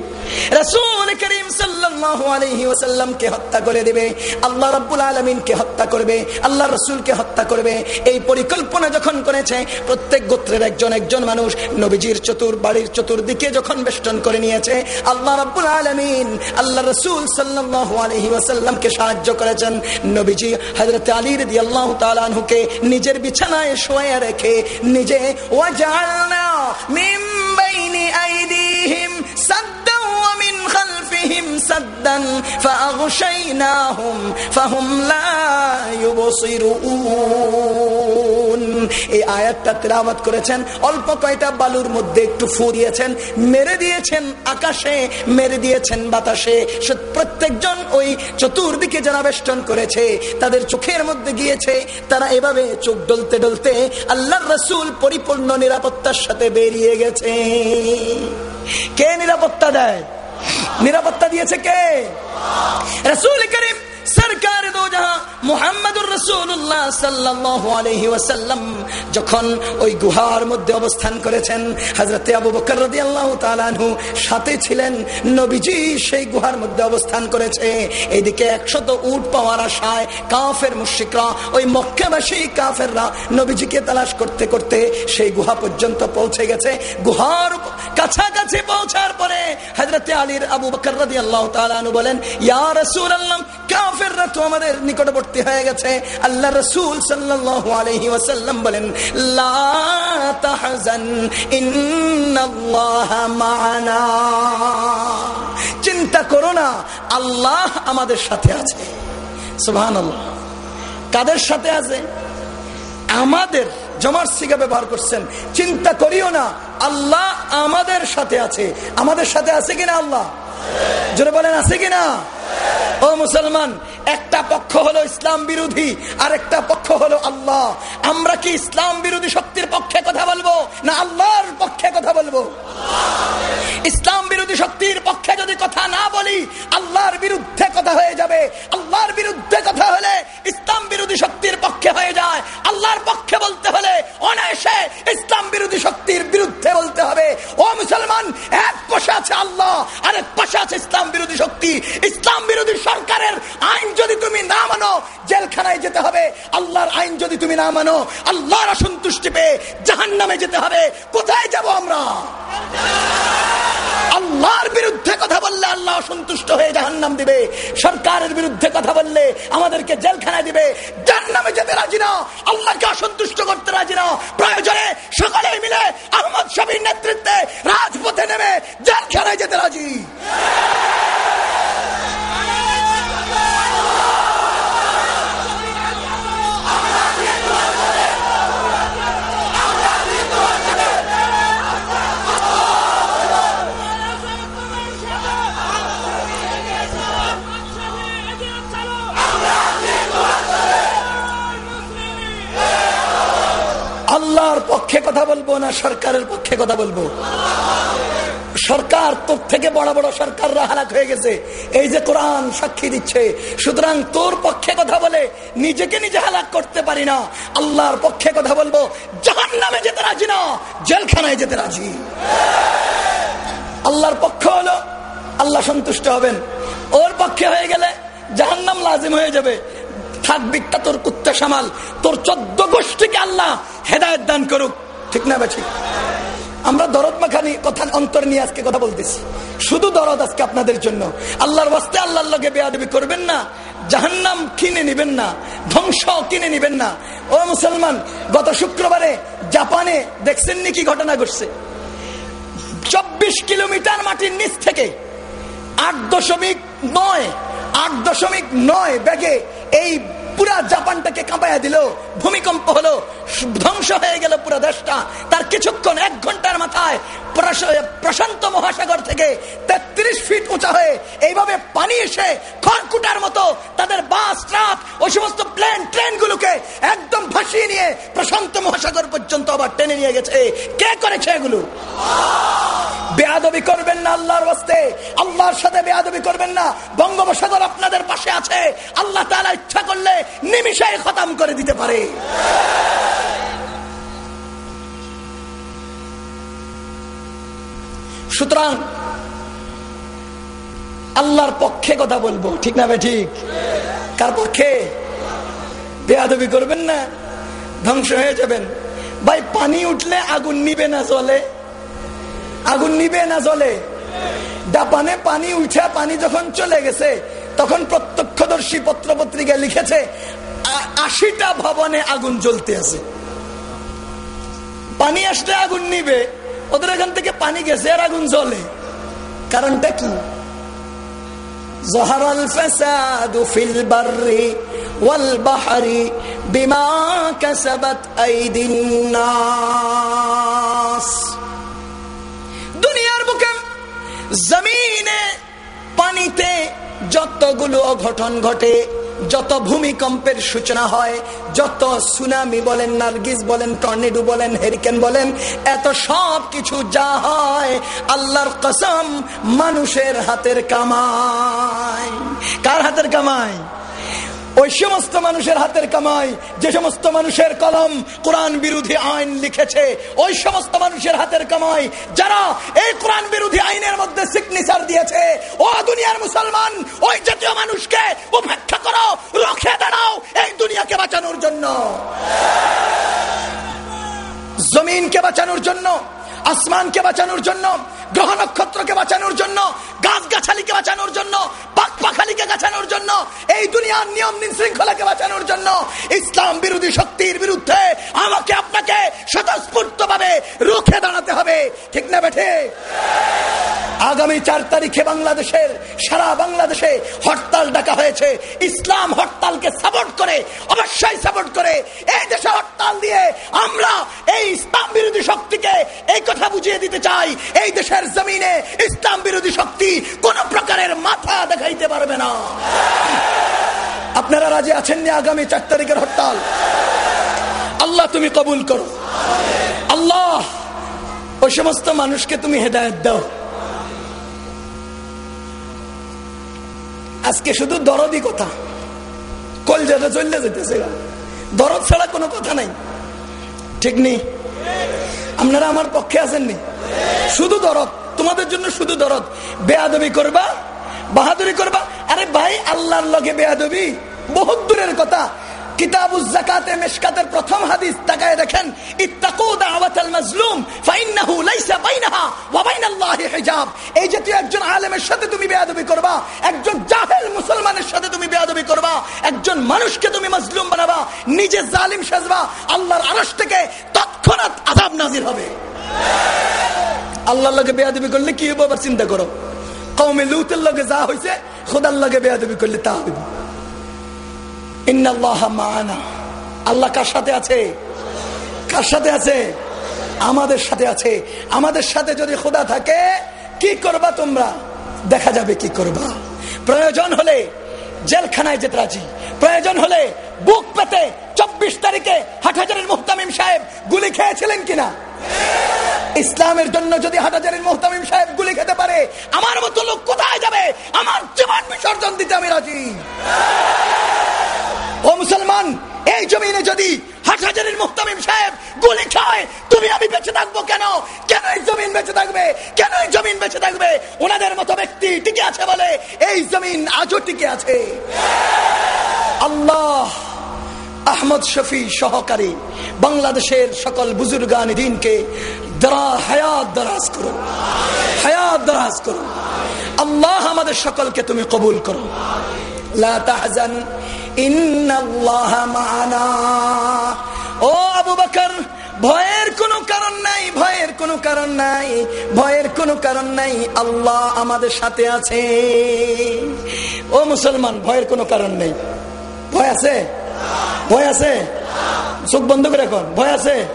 রসুল করিম সাল্লাল্লাহু আলাইহি ওয়াসাল্লামকে হত্যা করে দেবে, আল্লাহ রাব্বুল আলামিনকে হত্যা করবে আল্লাহ রসুলকে হত্যা করবে। এই পরিকল্পনা যখন করেছে, প্রত্যেক গোত্রের একজন একজন মানুষ নবীজির চতুর বাড়ির চতুর্দিকে যখন বেষ্টন করে নিয়েছে, আল্লাহ রাব্বুল আলামিন আল্লাহ রাসূল সাল্লাল্লাহু আলাইহি ওয়াসাল্লামকে সাহায্য করেছেন। নবীজি হযরত আলী রাদিয়াল্লাহু তাআলা আনহুকে নিজের বিছানায় শোয়া রেখে নিজে ওয়াজআলনা মিন বাইনি আইদিহিম সাদ্দা খালফিহিম সাদ্দান ফাআগশাইনাহুম ফাহুম লা ইউবসিরুন এই আয়াতটা তেলাওয়াত করেছেন অল্প কয়টা বালুর মধ্যে একটু ফুরিয়েছেন। মেরে দিয়েছেন আকাশে, মেরে দিয়েছেন বাতাসে। প্রত্যেকজন ওই চতুর্দিকে যারা বেষ্টন করেছে, তাদের চোখের মধ্যে গিয়েছে, তারা এভাবে চোখ ডলতে ডলতে আল্লাহর রসুল পরিপূর্ণ নিরাপত্তার সাথে বেরিয়ে গেছে। কে নিরাপত্তা দেয়? নিরাপত্তা দিয়েছে কে রসুল করিম সরকার দো জাহা মুহাম্মদুর রাসূলুল্লাহ সাল্লাল্লাহু আলাইহি ওয়াসাল্লাম যখন ওই গুহার মধ্যে অবস্থান করেছেন, হযরতে আবু বকর রাদিয়াল্লাহু তাআলা আনহু সাথে ছিলেন, নবীজি সেই গুহার মধ্যে অবস্থান করেছে। এইদিকে 100 উট পাওয়ার আশায় কাফের মুশরিকরা, ওই মক্কাবাসী কাফেররা নবীজিকে তালাশ করতে করতে সেই গুহা পর্যন্ত পৌঁছে গেছে। গুহার কাছাকাছি পৌঁছার পরে হযরতে আলীর আবু বকর রাদিয়াল্লাহু তাআলা আনহু বলেন, ইয়া রাসূলুল্লাহ, কাফেররা তো আমাদের নিকটবর্তী হয়ে গেছে। আল্লাহ রসুল আলাইহি ওয়াসাল্লাম বলেন চিন্তা করো না, আল্লাহ আমাদের সাথে আছে। সুবহানাল্লাহ। কাদের সাথে আছে? আমাদের, জমার সিগা ব্যবহার করছেন। চিন্তা করিও না, আল্লাহ আমাদের সাথে আছে। আমাদের সাথে আছে কিনা আল্লাহ? জোরে বলেন, আছে কিনা? ও মুসলমান, একটা পক্ষ হলো ইসলাম বিরোধী আর একটা পক্ষ হলো আল্লাহ। আমরা কি ইসলাম বিরোধী শক্তির পক্ষে কথা বলব, না আল্লাহর পক্ষে কথা বলব? ইসলাম বিরোধী শক্তির পক্ষে যদি কথা না বলি, আল্লাহর বিরুদ্ধে কথা হয়ে যাবে। আল্লাহর বিরুদ্ধে কথা হলে ইসলাম বিরোধী শক্তির পক্ষে হয়ে যায়। আল্লাহর পক্ষে বলতে হলে অনায়াসে ইসলাম বিরোধী শক্তির বিরুদ্ধে বলতে হবে। ও মুসলমান, এক পাশে আছে আল্লাহ আর এক পাশে আছে ইসলাম বিরোধী শক্তি। ইসলাম বিরোধী সরকারের আইন যদি তুমি না মানো, জেলখানায় যেতে হবে। আল্লাহর আইন যদি তুমি না মানো, আল্লাহর অসন্তুষ্টি পেয়ে জাহান নামে যেতে হবে। কোথায় যাব আমরা? আল্লাহর বিরুদ্ধে কথা বললে আল্লাহ অসন্তুষ্ট হয়ে জাহান্নাম দিবে। সরকারের বিরুদ্ধে কথা বললে আমাদেরকে জেলখানায় দিবে। জাহান্নামে যেতে রাজি না। আল্লাহকে অসন্তুষ্ট করতে রাজি না। প্রয়োজনে সকলে মিলে আহমদ শবীর নেতৃত্বে রাজপথে নেমে জেলখানায় যেতে রাজি। কথা বলব না সরকারের পক্ষে কথা বলব? সরকার তোর থেকে বড় বড় সরকাররা হালাক হয়ে গেছে। এই যে কোরআন সাক্ষী দিচ্ছে, সুতরাং তোর পক্ষে কথা বলে নিজেকে নিজে হালাক করতে পারি না। আল্লাহর পক্ষে কথা বলব জাহান নামে যেতে রাজি না, জেলখানায় যেতে রাজি। আল্লাহর পক্ষ হলো, আল্লাহ সন্তুষ্ট হবেন। ওর পক্ষে হয়ে গেলে জাহান্নাম লাজিম হয়ে যাবে। থাকবিকটা তোর কুত্তা সামাল। তোর চোদ্দ গোষ্ঠীকে আল্লাহ হেদায়ত দান করুক। ঠিক না, বেঠিক। আমরা দরদ মাখানি কথা অন্তর নিয়ে আজকে কথা বলতেছি। শুধু দরদ আজকে আপনাদের জন্য। আল্লাহর বাস্তে আল্লাহর লগে বেয়াদবি করবেন না, জাহান্নাম কিনে নিবেন না ধ্বংস কিনে নিবেন না। ও মুসলমান, গত শুক্রবারে জাপানে দেখছেন নি কি ঘটনা ঘটছে? চব্বিশ কিলোমিটার মাটির নিচ থেকে আট দশমিক নয়, আট দশমিক নয় ব্যাগে এই পুরা জাপানটাকে কাঁপাইয়া দিল। ভূমিকম্প হলো, ধ্বংস হয়ে গেল পুরো দেশটা। তার কিছুক্ষণ, এক ঘণ্টার মাথায় প্রশান্ত মহাসাগর থেকে তেত্রিশ ফিট উঁচা হয়ে এইভাবে পানি এসে খড়কুটার মতো তাদের বাস, ট্রাক ওই সমস্ত প্লেন ট্রেন গুলোকে একদম ভাসিয়ে নিয়ে প্রশান্ত মহাসাগর পর্যন্ত আবার টেনে নিয়ে গেছে। কে করেছে এগুলো? বেয়াদবি করবেন না আল্লাহর বাস্তে আল্লাহর সাথে বেয়াদবি করবেন না। বঙ্গোপসাগর আপনাদের পাশে আছে। আল্লাহ তাআলা ইচ্ছা করলে নিমিশে খতম করে দিতে পারে। সুতরাং আল্লাহর পক্ষে কথা বলব, ঠিক না ভাই? ঠিক। কার পক্ষে? বেয়াদবি করবেন না, ধ্বংস হয়ে যাবেন। ভাই, পানি উঠলে আগুন নিবে না জলে আগুন নিবে না জলে ডাপানে পানি উঠে পানি যখন চলে গেছে তখন প্রত্যক্ষদর্শী পত্রপত্রিকা লিখেছে আশিটা ভবনে আগুন জ্বলতে আছে। পানি আসলে আগুন নিবে, ওদের এখান থেকে পানি গেছে আর আগুন জ্বলে। কারণটা কি? জমিনে পানিতে যতগুলো অঘটন ঘটে, যত ভূমিকম্পের সূচনা হয়, যত সুনামি বলেন, নার্গিস বলেন, টর্নেডো বলেন, হেরিকেন বলেন, এত সব কিছু যা হয় আল্লাহর কসম মানুষের হাতের কামাই। কার হাতের কামাই? ওই সমস্ত মানুষের হাতের কামাই, যে সমস্ত মানুষের কলম কোরআন বিরোধী আইন লিখেছে, ওই সমস্ত মানুষের হাতের কামাই, যারা এই কোরআন বিরোধী আইনের মধ্যে সিগনেচার দিয়েছে, ও দুনিয়ার মুসলমান, ওই জাতীয় মানুষকে উপেক্ষা করো রক্ষে দাঁড়াও, এই দুনিয়াকে বাঁচানোর জন্য। জমিনকে বাঁচানোর জন্য। আসমানকে বাঁচানোর জন্য গ্রহ নক্ষত্রকে বাঁচানোর জন্য গাছ গাছালিকে বাঁচানোর জন্য পাক পাখালিকে বাঁচানোর জন্য, এই দুনিয়ার নিয়ম শৃঙ্খলাকে বাঁচানোর জন্য ইসলাম বিরোধী শক্তির বিরুদ্ধে আমাকে আপনাকে স্বতঃস্ফূর্ত ভাবে রুখে দাঁড়াতে হবে। ঠিক না বেঠে? আগামী চার তারিখে বাংলাদেশের, সারা বাংলাদেশে হরতাল ডাকা হয়েছে। ইসলাম হরতালকে সাপোর্ট করে, অবশ্যই সাপোর্ট করে, এই দেশে হরতাল দিয়ে আমরা এই ইসলাম এই কথা বুঝিয়ে দিতে চাই, এই দেশের জমিনে ইসলাম বিরোধী শক্তি কোন প্রকারের মাথা দেখাইতে পারবে না। আপনারা রাজি আছেন না আগামী চার তারিখের হরতাল? আল্লাহ তুমি কবুল করো। আল্লাহ ওই সমস্ত মানুষকে তুমি হেদায়ত দাও। আজকে শুধু দরদি কথা। কলজাটা চললে যেতেছে। দরদ ছাড়া কোনো কথা নাই। ঠিক নেই? আপনারা আমার পক্ষে আসেননি শুধু দরদ। তোমাদের জন্য শুধু দরদ। বেয়াদবি করবা, বাহাদুরি করবা। আরে ভাই, আল্লাহর লগে বেয়াদবি বহুত দূরের কথা। কিতাবুজ জাকাতে মেশকাতের প্রথম হাদিস তাকায় দেখেন করবা, একজন জাহেল মুসলমানের সাথে তুমি করবা, একজন মানুষকে তুমি নিজে জালিম সাজবা, আল্লাহর আরশ থেকে তৎক্ষণাৎ আযাব নাজির হবে। আল্লাহর লগে বেয়াদবি করলে কি হবে চিন্তা করো। কওমে লুতের লগে যা হইছে, খোদার লগে বেয়াদবি করলে তা হইবে। আল্লাহ কার সাথে আছে? কার সাথে আছে? আমাদের সাথে আছে। আমাদের সাথে যদি খোদা থাকে, কি করবা তোমরা? দেখা যাবে কি করবা। প্রয়োজন হলে জেলখানায় যেতে রাজি। প্রয়োজন হলে বুক পেতে চব্বিশ তারিখে হাটহাজারের মুহতামিম সাহেব গুলি খেয়েছিলেন কিনা? ইসলামের জন্য যদি হাটাজারির মোহতামিম সাহেব গুলি খেতে পারে, আমার মতো লোক কোথায় যাবে? আমার জীবন বিসর্জন দিতে আমি রাজি। ও মুসলমান, এই জমিনে যদি হাটহাজারির মুহতামিম সাহেব গুলি খায়, তুমি আমি বেঁচে থাকব কেন? কেন এই জমিন বেঁচে থাকবে? কেন এই জমিন বেঁচে থাকবে? ওনাদের মতো ব্যক্তি টিকে আছে বলে এই জমিন আজও টিকে আছে। আল্লাহ আহমদ শফি সহকারী বাংলাদেশের সকল বুজুর্গান দিনকে দরা হায়াত দরাজ করো হায়াত দরাজ করো আল্লাহ আমাদের সকলকে তুমি কবুল করো। লা তাহজান ও আবু বকর, ভয়ের কোনো কারণ নাই, ভয়ের কোনো কারণ নাই, ভয়ের কোনো কারণ নাই, আল্লাহ আমাদের সাথে আছে। ও মুসলমান, ভয়ের কোনো কারণ নেই। ভয় আছে? ভয় আছে? চোখ বন্ধ করে এখন ভয় আছে?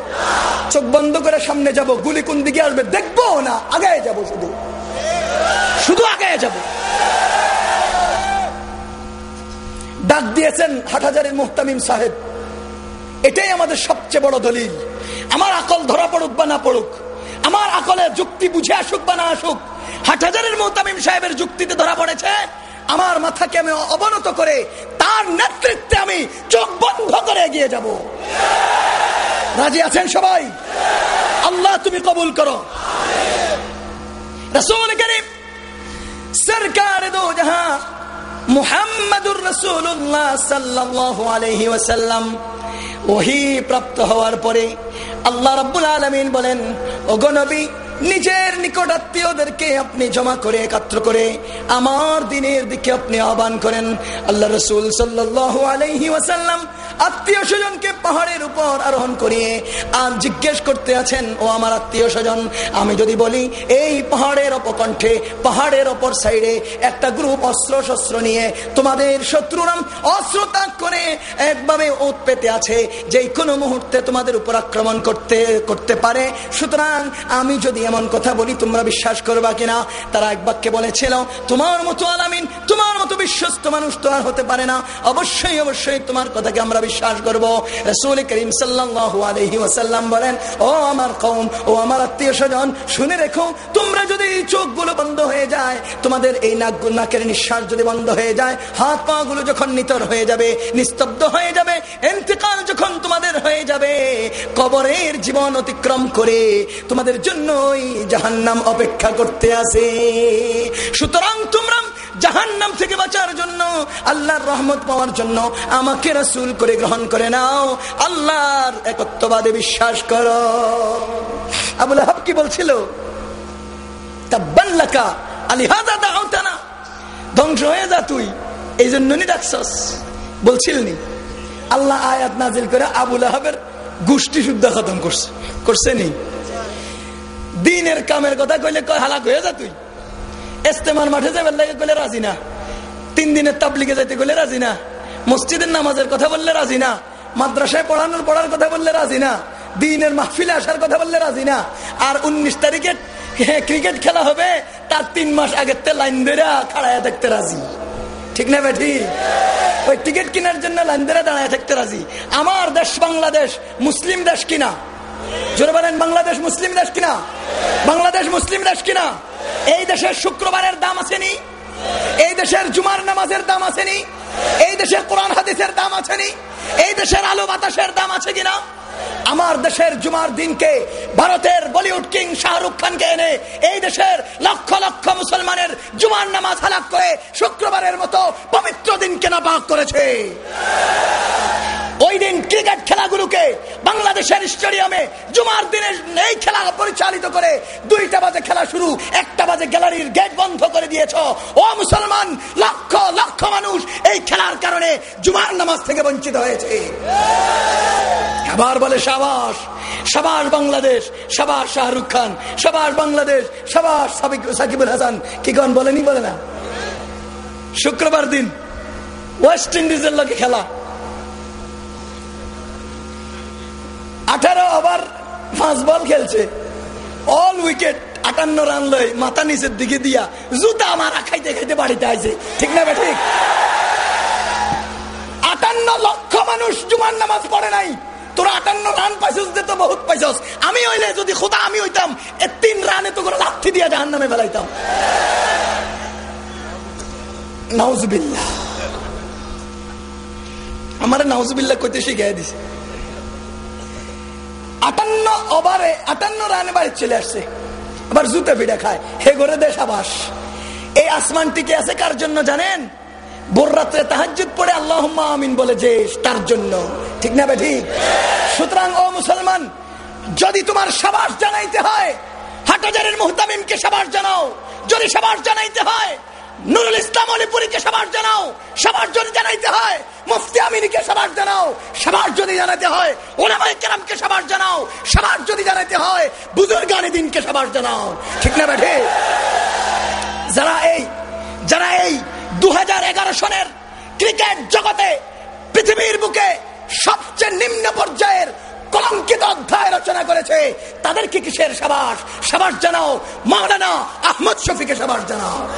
চোখ বন্ধ করে সামনে যাব, গুলি কোন দিকে আসবে দেখব না আগে যাব শুধু। শুধু আগে যাব। ডাক দিয়েছেন হাটহাজারের মুহতামিম সাহেব। এটাই আমাদের সবচেয়ে বড় দলিল। আমার আকল ধরা পড়ুক বা না পড়ুক, আমার আকলে যুক্তি বুঝে আসুক বা না আসুক হাটহাজারের মোহতামিম সাহেবের যুক্তিতে ধরা পড়েছে, আমার মাথাকে আমি অবনত করে তার নেতৃত্বে আমি চোখ বন্ধ করে এগিয়ে যাব। রাজি আছেন সবাই? আল্লাহ তুমি কবুল করো। রসুল করিম, সরকার দো জাহাঁ মুহাম্মাদুর রসুল্লাহ সাল্লাল্লাহু আলাইহি ওয়াসাল্লাম ওহি প্রাপ্ত হওয়ার পরে আল্লাহ রাব্বুল আলামিন বলেন, ওগো নবী নিজের নিকট আত্মীয়দেরকে আপনি জমা করে একাত্র করে আমার দিনের দিকে আপনি আহ্বান করেন। আল্লাহ রসুল সাল্লাল্লাহু আলাইহি ওয়াসাল্লাম আত্মীয় স্বজনকে পাহাড়ের উপর আরোহণ করিয়ে আর জিজ্ঞেস করতে আছেন, ও আমার আত্মীয় স্বজন, আমি যদি বলি, এই পাহাড়ের অপকণ্ঠে, পাহাড়ের অপর সাইডে একটা গ্রুপ অস্ত্র শস্ত্র নিয়ে তোমাদের শত্রুরাম অস্ত্র ত্যাগ করে একভাবে ওত পেতে আছে যে কোনো মুহূর্তে তোমাদের উপর আক্রমণ করতে করতে পারে। সুতরাং আমি যদি এমন কথা বলি, তোমরা বিশ্বাস করবা কিনা? তারা এক বাক্যে বলেছিল, তোমার মতো আলামিন, তোমার মতো বিশ্বস্ত মানুষ তো আর হতে পারে না। অবশ্যই অবশ্যই তোমার কথাকে আমরা বিশ্বাস করব। রসুল করিম সাল্লাল্লাহু আলাইহি ওয়াসাল্লাম বলেন, ও আমার কওম, ও আমার আত্মীয় স্বজন শুনে রেখো, তোমরা যদি এই চোখগুলো বন্ধ হয়ে যায়, তোমাদের এই নাক, নাকের নিঃশ্বাস যদি বন্ধ হয়ে যায়, হাত পা গুলো যখন নিতর হয়ে যাবে, নিস্তব্ধ হয়ে যাবে এন্তেকাল যখন তোমাদের হয়ে যাবে, কবরের জীবন অতিক্রম করে তোমাদের জন্যই জাহান্নাম অপেক্ষা করতে আছে সুতরাং তোমরা জাহান্নাম থেকে বাঁচার জন্য, আল্লাহর রহমত পাওয়ার জন্য আমাকে রাসূল করে গ্রহণ করে নাও। আল্লাহর একত্ববাদে বিশ্বাস করো। আবুল হাব কি বলছিল? তাব্বাল্লাকা আলিহাদা দাওতানা ধ্বংস হয়ে যা তুই। এই জন্য নি ডাকছস বলছিল নি, আল্লাহ আয়াত নাজিল করে আবুল আহাবের গোষ্ঠী শুদ্ধ খতম করছে। করছে নি? দিনের কামের কথা কইলে হালাক হয়ে যা তুই? এস্তেমার মাঠে যাবার লাগে কইলে রাজি না। তিন দিনের তাবলিগে যাইতে কইলে রাজি না। মসজিদের নামাজের কথা বললে রাজি না। মাদ্রাসায় পড়ানোর পড়ার কথা বললে রাজি না। দিনের মাহফিলে আসার কথা বললে রাজি না। আর উনিশ তারিখে ক্রিকেট খেলা হবে, তার তিন মাস আগের তে লাইন ধরে খাড়ায় থাকতে রাজি। ঠিক না বেঠি? ওই টিকিট কেনার জন্য লাইন ধরে দাঁড়ায় থাকতে রাজি। আমার দেশ বাংলাদেশ, মুসলিম দেশ কিনা? বাংলাদেশ মুসলিম দেশ কিনা? বাংলাদেশ মুসলিম দেশ কিনা? এই দেশের শুক্রবারের দাম আসেনি এই দেশের জুমার নামাজের দাম আসেনি এই দেশের কোরআন হাদিসের দাম আছেনি এই দেশের আলো বাতাসের দাম আছে কিনা? আমার দেশের জুমার দিনকে ভারতের বলিউড কিং শাহরুখ খানকে এনে এই দেশের লক্ষ লক্ষ মুসলমানের জুমার নামাজ হালাক করে শুক্রবারের মতো পবিত্র দিনকে নাপাক করেছে। ওই দিন ক্রিকেট খেলাগুলোকে বাংলাদেশের স্টেডিয়ামে জুমার দিনে এই খেলা পরিচালিত করে দুইটা বাজে খেলা শুরু, একটা বাজে গ্যালারির গেট বন্ধ করে দিয়েছ। ও মুসলমান, লক্ষ লক্ষ মানুষ এই খেলার কারণে জুমার নামাজ থেকে বঞ্চিত হয়েছে। আবার বলে, সাবাস সাবাস বাংলাদেশ, সাবাস শাহরুখ খান, সাবাস বাংলাদেশ, সাবাস সাকিবুল হাসান। কি কন বলেনি, বলে না? শুক্রবার দিন ওয়েস্ট ইন্ডিজের লোকে খেলা। আঠারো ওভার পাঁচ বল খেলছে। অল উইকেট আটান্ন রান লয়, মাথা নিচের দিকে দিয়া জুতা মারা খাইতে খাইতে বাড়িতে আইছে। ঠিক না ঠিক? আটান্ন লক্ষ মানুষ জুমার নামাজ পড়ে নাই। তোরা আটান্ন রান যে তো বহুত আমি হইলে যদি খোদা আমি হইতাম, এ তিন রানে তো করে দিয়া জাহান নামে ফেলাইতাম। নাউজবিল্লাহ। আমার নাউজবিল্লাহ কইতে শিখাই দিছে। আটান্ন ওভারে, আটান্ন রানে বাড়ি চলে আসছে। আবার জুতে পিঠা খায়। হে ঘরে দেশ আবাস এই আসমান টিকে আছে কার জন্য জানেন? ভোর রাত্রে তাহাজুদ পড়ে আল্লাহ আমিন বলে যে, তার জন্য। ঠিক না ঠিক? সুতরাং, ও মুসলমান, যদি তোমার সাবাস জানাইতে হয় হাটাজারের মুহতামিমকে সাবাস জানাও। যদি সাবাস জানাইতে হয়, নুরুল ইসলাম অলিপুরীকে সবার জানাও। সবার যদি জানাইতে হয়, মুফতি আমিনীকে সবার জানাও। সবার যদি জানাতে হয় ওলামাই কেরামকে সবার জানাও। সবার যদি জানাইতে হয় বুজুর্গানি দিনকে সবার জানাও। ঠিক না বেঠে যারা এই যারা এই দু সনের ক্রিকেট জগতে পৃথিবীর বুকে সবচেয়ে নিম্ন পর্যায়ের কলঙ্কিত অধ্যায় রচনা করেছে। তাদেরকে কিসের সাবাস? সাবাস জানাও। মাওলানা আহমদ শফিকে সাবাস জানাও।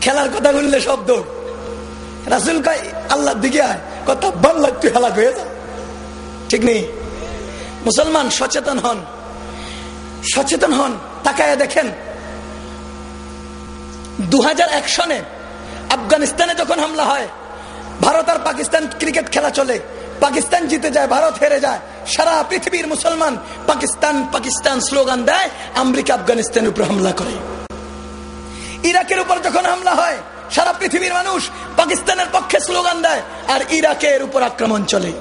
খেলার কথা বললে শব্দ। রাসুল কাই আল্লাহ দিকে আয়। কথা বাংলা তুই হালাক হয়ে যা। ঠিক নেই। মুসলমান সচেতন হন। সচেতন হন, তাকায় দেখেন। দু সনে আফগানিস্তানে যখন হামলা হয় ভারত আর পাকিস্তান ক্রিকেট খেলা চলে। পাকিস্তান জিতে যায় ভারত হেরে যায়। সারা পৃথিবীর মুসলমান পাকিস্তান পাকিস্তান স্লোগান দেয় আমেরিকা আফগানিস্তানের উপর হামলা করে। ইরাকের উপর যখন হামলা হয় সারা পৃথিবীর মানুষ পাকিস্তানের পক্ষে স্লোগান দেয় আর ইরাকের উপর আক্রমণ চলে।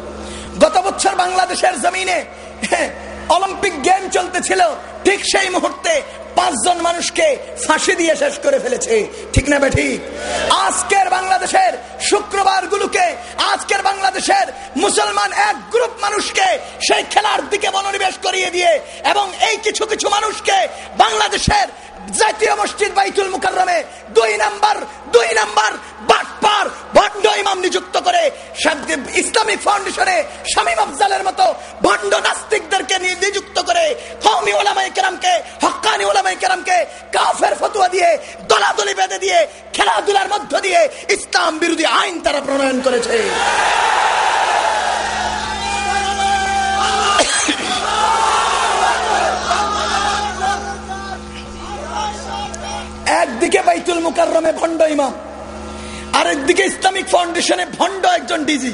গত বছর বাংলাদেশের জমিনে হ্যাঁ, অলিম্পিক গেম চলতেছিল ঠিক সেই মুহূর্তে পাঁচজন মানুষকে ফাঁসি দিয়ে শেষ করে ফেলেছে। ঠিক না ঠিক আজকের বাংলাদেশের শুক্রবার গুলোকে আজকের বাংলাদেশের মুসলমান এক গ্রুপ মানুষকে সেই খেলার দিকে মনোনিবেশ করিয়ে দিয়ে এবং এই কিছু কিছু মানুষকে বাংলাদেশের জাতীয় মসজিদ বাইতুল মুকাররমে দুই নাম্বার দুই নাম্বার বাটপার ভণ্ড ইমাম নিযুক্ত করে ইসলামিক ফাউন্ডেশনে শামীম আফজালের মতো ভণ্ড নাস্তিকদেরকে নিযুক্ত করে কওমি ওলামাই কেরামকে হক্কানি ওলামাই কেরামকে কাফের ফতুয়া দিয়ে, দলাদলি বেঁধে দিয়ে, খেলাধুলার মধ্য দিয়ে ইসলাম বিরোধী আইন তারা প্রণয়ন করেছে। একদিকে বাইতুল মুকাররমে ভণ্ড ইমাম, আরেকদিকে ইসলামিক ফাউন্ডেশনে ভণ্ড একজন ডিজি।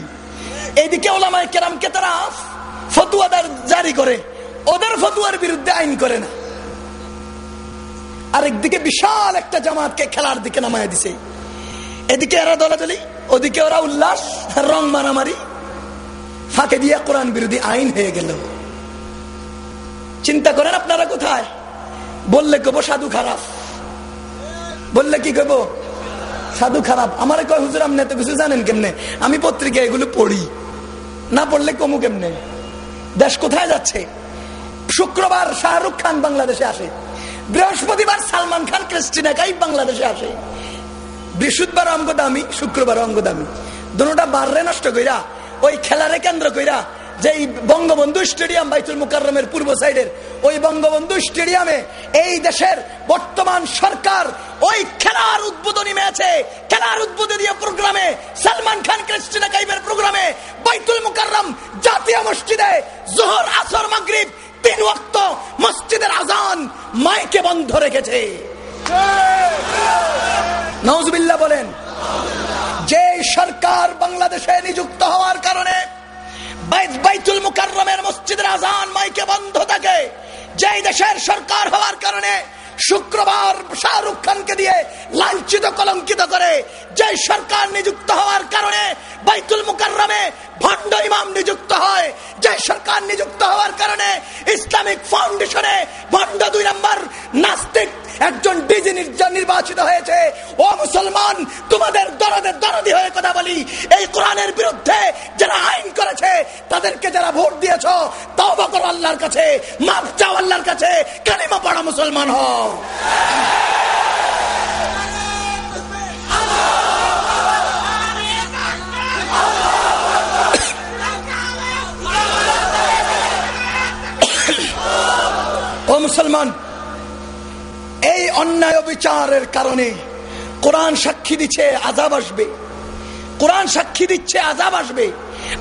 এইদিকে ওলামায় কেরামকে তারা ফতুয়াদার জারি করে। ওদের ফতুয়ার বিরুদ্ধে আইন করে না। আরেকদিকে বিশাল একটা জামাতকে খেলার দিকে নামায় দিছে। এদিকে এরা দলাদলি, ওদিকে ওরা উল্লাস, রং মারামারি, ফাঁকে দিয়ে কোরআন বিরোধী আইন হয়ে গেল। চিন্তা করেন আপনারা কোথায়? বললে কব, সাধু খারাপ। বললে কি কব, সাধু খারাপ। আমার কয়, হুজুর, আপনি এত কিছু জানেন কেমনে? আমি পত্রিকা এগুলো পড়ি। না পড়লে কমু কেমনে? দেশ কোথায় যাচ্ছে? শুক্রবার শাহরুখ খান বাংলাদেশে আসে। বৃহস্পতিবার সালমান খান, ক্রিস্টিনা কাইফ বাংলাদেশে আসে। বৃহস্পতিবার অঙ্গ দামি শুক্রবার অঙ্গ দামি দুটা বাররে নষ্ট কইরা, ওই খেলারে কেন্দ্র কইরা যে বঙ্গবন্ধু স্টেডিয়াম বাইতুল মুকাররমের পূর্ব সাইডের, ওই বঙ্গবন্ধু স্টেডিয়ামে এই দেশের বর্তমান সরকার ওই খেলার উদ্বোধনী ম্যাচে, খেলার উদ্বোধনী প্রোগ্রামে, সালমান খান, ক্রিস্টিনা কাইবের প্রোগ্রামে বাইতুল মুকাররম জাতীয় মসজিদে জোহর, আসর, মাগরিব তিন ওয়াক্ত মসজিদের আজান মাইকে বন্ধ রেখেছে। নজবিল্লা বলেন, যে সরকার বাংলাদেশে নিযুক্ত হওয়ার কারণে বাইতুল মুকাররমের মসজিদের আজান মাইকে বন্ধ থাকে, যেই দেশের সরকার হওয়ার কারণে শুক্রবার শাহরুখ খানকে দিয়ে লাঞ্ছিত কলঙ্কিত করে যে সরকার নিযুক্ত হওয়ার কারণে বাইতুল মুকাররমে ভণ্ড ইমাম নিযুক্ত হয়। যে সরকার নিযুক্ত হওয়ার কারণে ইসলামিক ফাউন্ডেশনে ভণ্ড দুই নম্বর নাস্তিক একজন ডিজি নির্বাচিত হয়েছে। ও মুসলমান, তোমাদের দরদের দরদি হয়ে কথা বলি। এই কোরআনের বিরুদ্ধে যারা আইন করেছে, তাদেরকে যারা ভোট দিয়েছ তাও করো আল্লাহর কাছে, মাফ চাও আল্লাহর কাছে, কালিমা পড়া মুসলমান হও। ও মুসলমান, এই অন্যায় বিচারের কারণে কোরআন সাক্ষী দিচ্ছে আজাব আসবে। কোরআন সাক্ষী দিচ্ছে আজাব আসবে।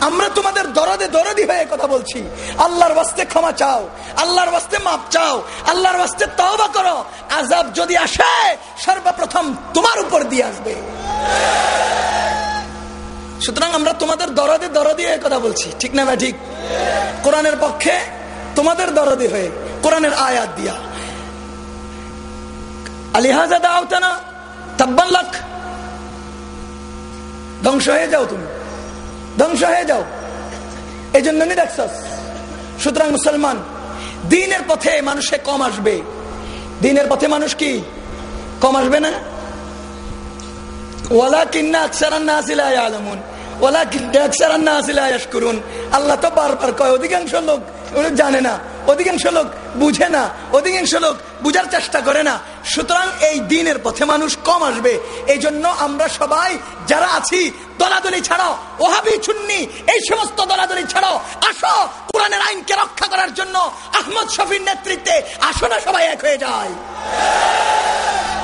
আমরা তোমাদের দরদে দরদি হয়ে কথা বলছি। আল্লাহর বাস্তে ক্ষমা চাও, আল্লাহর বাস্তে মাপ চাও, আল্লাহর বাস্তে তওবা করো। আজাব যদি আসে, সর্বপ্রথম তোমার উপর দিয়ে আসবে। সুতরাং আমরা তোমাদের দরদে দরদি হয়ে কথা বলছি, ঠিক না ভাই, ঠিক? কোরআনের পক্ষে তোমাদের দরদি হয়ে কোরআনের আয়াত দিয়া। আলিহাজা দাওতা না তাব্বান লাখ। ধ্বংস হয়ে যাও তুমি। ধ্বংস হয়ে যাও। এই জন্য সুতরাং মুসলমান, দিনের পথে মানুষে কম আসবে। দিনের পথে মানুষ কি? কম আসবে না? ওয়ালা কিন্না আকসারান্না আসিলা আলমুন ওলা কিন্না আকসারান্না আসিলা করুন আল্লাহ তো বারবার কয়, অধিকাংশ লোক ওরা জানে না। অধিকাংশ লোক বুঝে না। অধিকাংশ লোক বুঝার চেষ্টা করে না। সুতরাং এই দিনের পথে মানুষ কম আসবে। এই জন্য আমরা সবাই যারা আছি, দলাদলি ছাড়াও ওহাবি চুন্নি এই সমস্ত দলাদলি ছাড়াও আসো, কোরআনের আইনকে রক্ষা করার জন্য আহমদ শফির নেতৃত্বে আসো না, সবাই এক হয়ে যায়।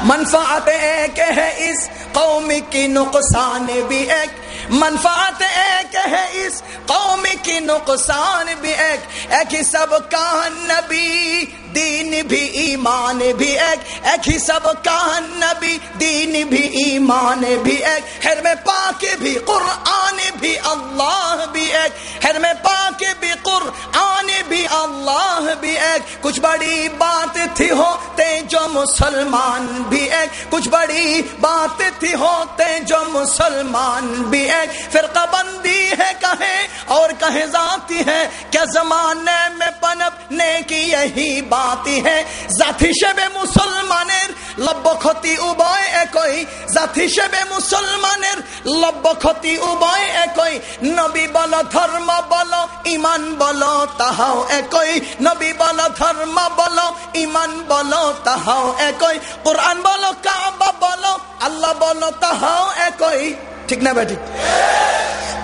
মনফা আতে ہے হে ইস কৌমিক নোকসান বি এক। منفعت ایک ہے اس قوم کی نقصان بھی ایک ایک ہی سب کا نبی، دین بھی، ایمان بھی ایک ایک ہی سب کا نبی، دین بھی، ایمان بھی ایک۔ حرم پاک بھی، قرآن بھی، اللہ بھی ایک۔ حرم پاک بھی، قرآن بھی، اللہ بھی ایک۔ کچھ بڑی بات تھی ہوتے جو مسلمان بھی ایک۔ کچھ بڑی بات تھی ہوتے جو مسلمان بھی ایک भी एक फिर बंदी है कहे और कहे जाती है क्या जमाने में पनपने की यही बात है জাতি হিসেবে মুসলমানের লব্য ক্ষতি উভয় একই জাতি হিসেবে মুসলমানের লব্য ক্ষতি উভয় একই নবী বল ধর্ম বল ইমান বল তাহাও একই নবী বল ধর্ম বল ইমান বল তাহাও একই কোরআন বল কাবা বল আল্লাহ বল তাহাও একই ঠিক না বেঠিক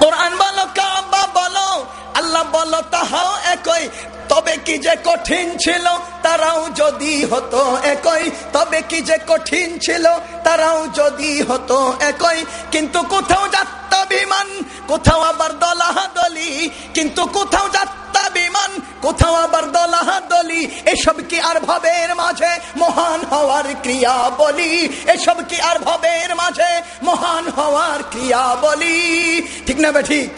কোরআন বলো, কাবা বলো, আল্লাহ বলো, তাহাও একই। তবে কি যে কঠিন ছিল, তারাও যদি হতো একই। তবে কি যে কঠিন ছিল, তারাও যদি হতো একই। কিন্তু কোথাও যাত্রা বিমান কোথাও আবার দলাহা দলি কিন্তু কোথাও যাত্রা কোথাও আবার দলাহা দলি এসব কি আর ভাবের মাঝে? মহান হওয়ার ক্রিয়া বলি, এসব কি আর ভাবের মাঝে? মহান হওয়ার ক্রিয়া বলি। ঠিক না বে ঠিক?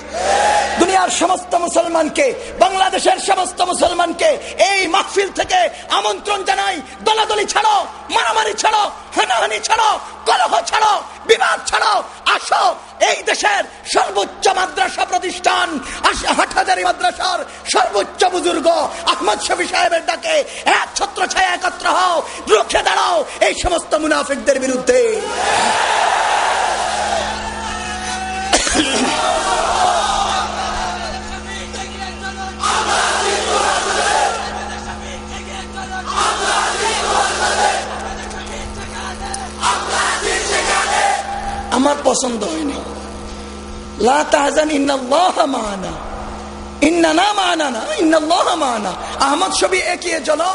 দুনিয়ার সমস্ত মুসলমানকে, বাংলাদেশের সমস্ত মুসলমানকে এই মাহফিল থেকে আমন্ত্রণ জানাই, দলাদলি ছাড়ো, মারামারি ছাড়ো, হানাহানি ছাড়ো, কলহ ছাড়ো, বিবাদ ছাড়ো, আসো এই দেশের সর্বোচ্চ মাদ্রাসা প্রতিষ্ঠান হাটহাজারি মাদ্রাসার সর্বোচ্চ বুজুর্গ আহমদ শফি সাহেবের ডাকে, এক ছত্র ছায় একত্র হও, রুখে দাঁড়াও। এই সমস্ত মুনাফিকদের বিরুদ্ধে। আমার পছন্দ হয়নি। আহমদ ছবি এগিয়ে চলো,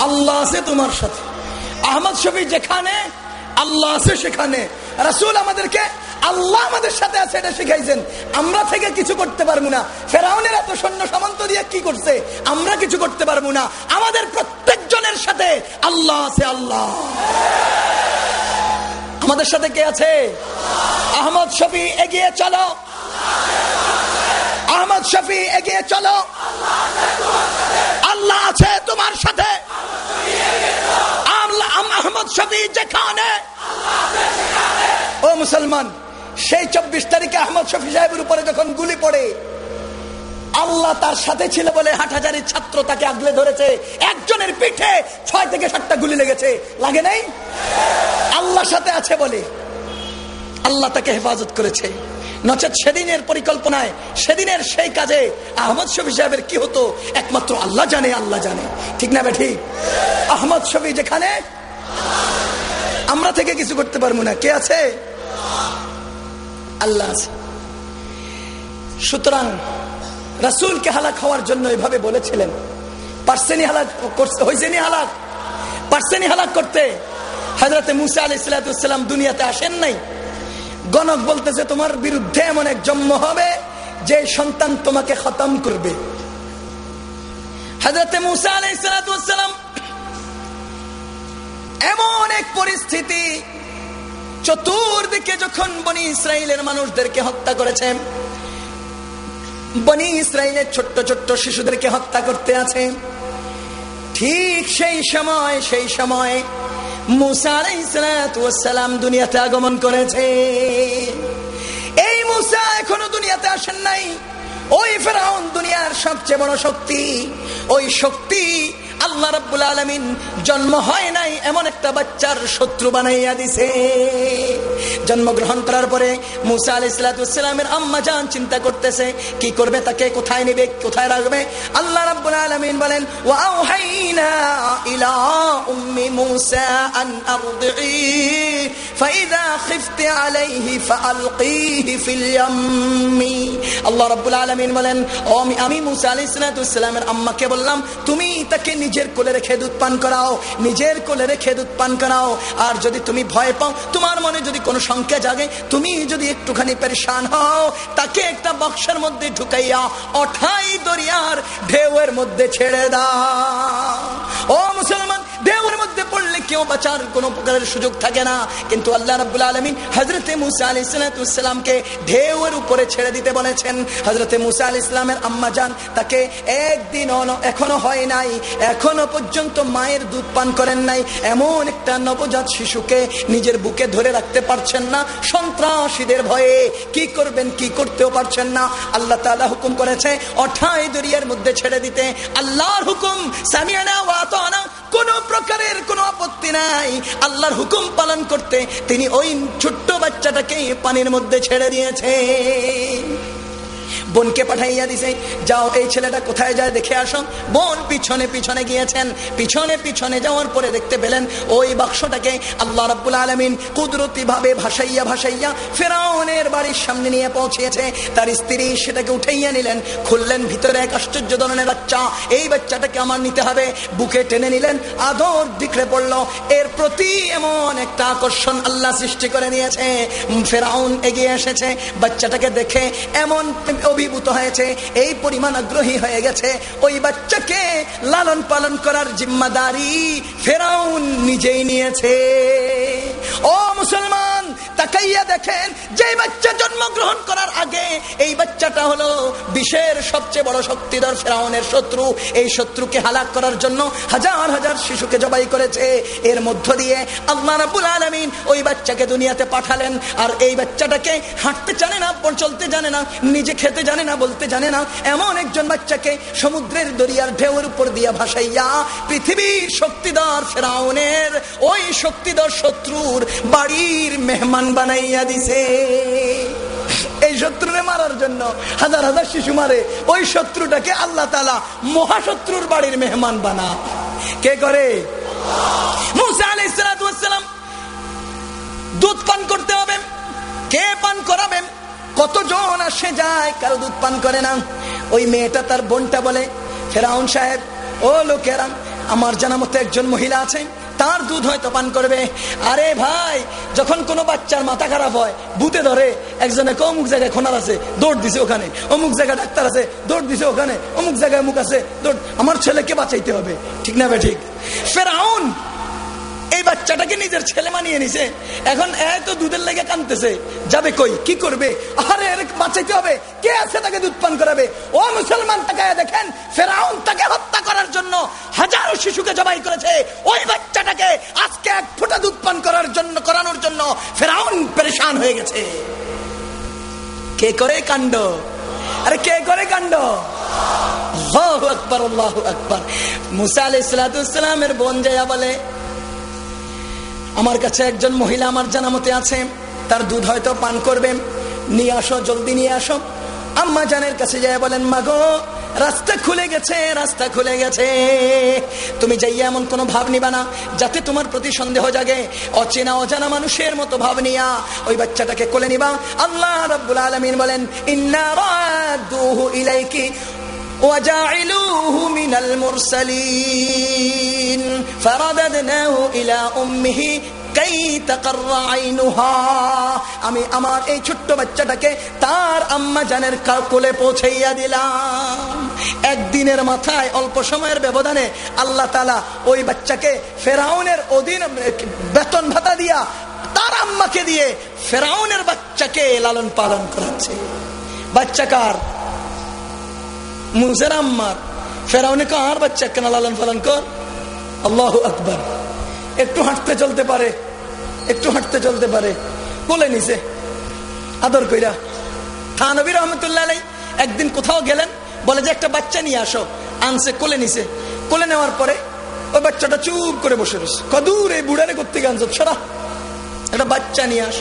আল্লাহ আছে তোমার সাথে। আহমদ ছবি যেখানে, আল্লাহ আছে সেখানে। রাসুল আমাদেরকে আল্লাহ আমাদের সাথে আছে, এটা শিখাইছেন। আমরা থেকে কিছু করতে পারব না। ফেরাউনের এত সৈন্য সামন্ত দিয়ে কি করছে? আমরা কিছু করতে পারব না। আমাদের প্রত্যেকজনের সাথে আল্লাহ আছে আল্লাহ। আমাদের সাথে কে আছে? আহমদ শফি এগিয়ে চলো। আহমদ শফি এগিয়ে চলো। আল্লাহ আছে তোমার সাথে। আহমদ শফি যেখানে। ও মুসলমান, সেই চব্বিশ তারিখে আহমদ শফি সাহেবের উপরে যখন গুলি পড়ে আল্লাহ তার সাথে ছিল বলে হাটহাজারের ছাত্র তাকে আগলে ধরেছে। একজনের পিঠে ছয় থেকে সাতটা গুলি লেগেছে। লাগে নাই? আল্লাহ সাথে আছে বলে আল্লাহ তাকে হেফাজত করেছে। নচেত সেদিনের পরিকল্পনায়, সেদিনের সেই কাজে আহমদ শফি সাহেবের কি হতো? একমাত্র আল্লাহ জানে আল্লাহ জানে। ঠিক না বেঠি? আহমদ শফি যেখানে, আমরা থেকে কিছু করতে পারব না। কে আছে? আল্লাহ আছে। সুতরাং রাসুলকে হালাক হওয়ার জন্য এভাবে বলেছিলেন। পার্সেনি হালাক হয়েছেনি হালাক? পার্সেনি হালাক করতে? হাজরতে মুসা আলি সালাম দুনিয়াতে আসেন নাই? গণক বলতেছে, তোমার বিরুদ্ধে এমন এক জন্ম হবে, যে সন্তান তোমাকে খতম করবে। হাজরতে মুসা আলি সালাম এমন এক পরিস্থিতি, চতুর্দিকে যখন বনি ইসরায়েলের মানুষদেরকে হত্যা করেছে বনি ইসরায়েলের ছোট্ট ছোট্ট শিশুদেরকে হত্যা করতে আছে। ঠিক সেই সময় সেই সময় মুসার ইসলাম দুনিয়াতে আগমন করেছে। এই মুসা এখনও দুনিয়াতে আসেন নাই। ওই ফেরাউন দুনিয়ার সবচেয়ে বড় শক্তি। ওই শক্তি আল্লাহ রব্বুল আলমিন জন্ম হয় নাই এমন একটা বাচ্চার শত্রু বানাইয়া দিছে। জন্মগ্রহণ করার পরে মুসা আলি সালাতামের আম্মা যান চিন্তা করতেছে, কি করবে তাকে, কোথায় নেবে, কোথায় রাখবে? আল্লাহ রব্বুল আলমিন বলেন আল্লাহ রব্বুল আলমিন বলেন আমি মুসা আলি সালাতামের আম্মাকে বললাম, তুমি তাকে নিজের কোলে রেখে দুধ পান করাও, নিজের কোলে রেখে দুধ পান করাও। আর যদি তুমি ভয় পাও, তোমার মনে যদি কোনো সংখ্যা জাগে, তুমি যদি একটুখানি পরেশান হও, তাকে একটা বক্সের মধ্যে ঢুকাইয়া অঠাই দরিয়ার ঢেউয়ের মধ্যে ছেড়ে দাও। ও মুসলমান, ঢেউয়ের মধ্যে পড়লে কি তাকেও বাঁচার কোনো প্রকারের সুযোগ থাকে না। কিন্তু আল্লাহ রাব্বুল আলমিন হজরতে মুসা আলি ইসলাতামকে ঢেউয়ের উপরে ছেড়ে দিতে বলেছেন। হজরতে মুসা আলি ইসলামের আম্মা যান, তাকে একদিন এখনও হয় নাই, এখনও পর্যন্ত মায়ের দুধ পান করেন নাই। এমন একটা নবজাত শিশুকে নিজের বুকে ধরে রাখতে পারছেন না সন্ত্রাসীদের ভয়ে। কি করবেন, কি করতেও পারছেন না। আল্লাহ তালা হুকুম করেছে, অঠাই দরিয়ার মধ্যে ছেড়ে দিতে। আল্লাহর হুকুম সামিয়ানা ওয়াতানা কোন প্রকারের কোনো আপত্তি নাই। আল্লাহর হুকুম পালন করতে তিনি ওই ছোট্ট বাচ্চাটাকে পানির মধ্যে ছেড়ে দিয়েছে বোনকে পাঠাইয়া দিছে। যাও, এই ছেলেটা কোথায় যায় দেখে আসো। বোন পিছনে পিছনে গিয়েছেন। পিছনে পিছনে যাওয়ার পরে দেখতে পেলেন ওই বাক্সটাকে আল্লাহ রাব্বুল আলমিন কুদরতি ভাবে ভাসাইয়া ভাসাইয়া ফেরাউনের বাড়ির সামনে নিয়ে পৌঁছিয়েছে তার স্ত্রী সেটাকে উঠাইয়া নিলেন, খুললেন ভিতরে এক আশ্চর্য ধরনের বাচ্চা। এই বাচ্চাটাকে আমার নিতে হবে। বুকে টেনে নিলেন, আদর দিকড়ে পড়ল। এর প্রতি এমন একটা আকর্ষণ আল্লাহ সৃষ্টি করে নিয়েছে ফেরাউন এগিয়ে এসেছে। বাচ্চাটাকে দেখে এমন অভিভূত হয়েছে, এই পরিমাণ আগ্রহী হয়ে গেছে। ওই বাচ্চাকে লালন পালন করার জিম্মাদারি ফেরাউন নিজেই নিয়েছে। ও মুসলমান, তাকাইয়া দেখেন, যে বাচ্চা জন্মগ্রহণ করার আগে এই বাচ্চাটা হলো বিশ্বের সবচেয়ে বড় শক্তিধর ফেরাউনের শত্রু। এই শত্রুকে হালাক করার জন্য হাজার হাজার শিশুকে জবাই করেছে। এর মধ্য দিয়ে আল্লাহ রাবুল আলমিন ওই বাচ্চাকে দুনিয়াতে পাঠালেন। আর এই বাচ্চাটাকে হাঁটতে জানে না চলতে জানে না, নিজে খেতে জানে না, বলতে জানে না, এমন একজন বাচ্চাকে সমুদ্রের দরিয়ার ঢেউয়ের উপর দিয়া ভাসাইয়া পৃথিবীর শক্তিধর ফেরাউনের ওই শক্তিধর শত্রুর বাড়ির মেহমান বানাইয়া দিছে। এই শত্রুরে মারার জন্য হাজার হাজার শিশু মারে, ওই শত্রুটাকে আল্লাহ তালা মহাশত্রুর বাড়ির মেহমান বানা। কে করে? দুধ পান করতে হবে। কে পান করাবেন? কতজন আসে যায়, কারও দুধ পান করে না। ওই মেয়েটা তার বোনটা বলে, ফেরাউন সাহেব, ও লোকেরা, আমার জানা মতো একজন মহিলা আছে, তার দুধ হয়তো পান করবে। আরে ভাই, যখন কোনো বাচ্চার মাথা খারাপ হয়, বুতে ধরে, একজনে অমুক জায়গায় খোনার আছে, দৌড় দিছে ওখানে, অমুক জায়গায় ডাক্তার আছে, দৌড় দিছে ওখানে, অমুক জায়গায় মুখ আছে, দৌড়, আমার ছেলেকে বাঁচাইতে হবে। ঠিক না ভাই ঠিক? ফেরাউন এই বাচ্চাটাকে নিজের ছেলে মানিয়ে নিছে। এখন এত দুধের লেগে কানতেছে। যাবে কই? কি করবে? আরে বাঁচাইতে হবে। কে আছে তাকে দুধ পান করাবে? ও মুসলমান তাকে দেখেন, ফেরাউন তাকে হত্যা করার জন্য হাজারো শিশুকে জবাই করেছে। ওই বাচ্চাটাকে আজকে এক ফোঁটা দুধ পান করার জন্য, করানোর জন্য ফেরাউন পরেশান হয়ে গেছে। কে করে কাণ্ড? আরে, কে করে কাণ্ড? আকবর, আল্লাহ আকবর। মুসা আলাইসালামের বোন যাইয়া বলে আমার কাছে একজন মহিলা আমার জানা মতে আছে। তার দুধ হয়তো পান করবে নিয়ে আসো, জলদি নিয়ে আসো। আম্মা জানের কাছে যায় বলেন, মাগো, রাস্তা খুলে গেছে, রাস্তা খুলে গেছে। তুমি যাইয়া এমন কোনো ভাব নিবা না, যাতে তোমার প্রতি সন্দেহ জাগে। অচেনা, অজানা মানুষের মতো ভাব নিয়া ওই বাচ্চাটাকে কোলে নিবা। আল্লাহ রাব্বুল আলামিন বলেন, ইন্না রাদুহু ইলাইকি وجاعلوه من المرسلين فرددناه إلى أمه আমি আমার এই ছোট্ট বাচ্চাটাকে তার আম্মা জানের কোলে পৌঁছাইয়া দিলাম একদিনের মাথায় অল্প সময়ের ব্যবধানে আল্লাহ তালা ওই বাচ্চাকে ফেরাউনের অধীন বেতন ভাতা দিয়া তার আম্মাকে দিয়ে ফেরাউনের বাচ্চাকে লালন পালন করাচ্ছে বাচ্চা কার মুসের আম্মার। ফেরাউনে কার বাচ্চা? কেন লালন পালন কর। আল্লাহ আকবর। একটু হাঁটতে চলতে পারে। একটু হাঁটতে চলতে পারে। কোলে নিছে। আদর কইরা থানবী রহমতুল্লাহ একদিন কোথাও গেলেন, বলে যে একটা বাচ্চা নিয়ে আসো। আনছে, কোলে নিছে। কোলে নেওয়ার পরে ওই বাচ্চাটা চুপ করে বসে রয়েছে। কদূর এই বুড়ারে করতে আনছ? ছড়া, একটা বাচ্চা নিয়ে আস।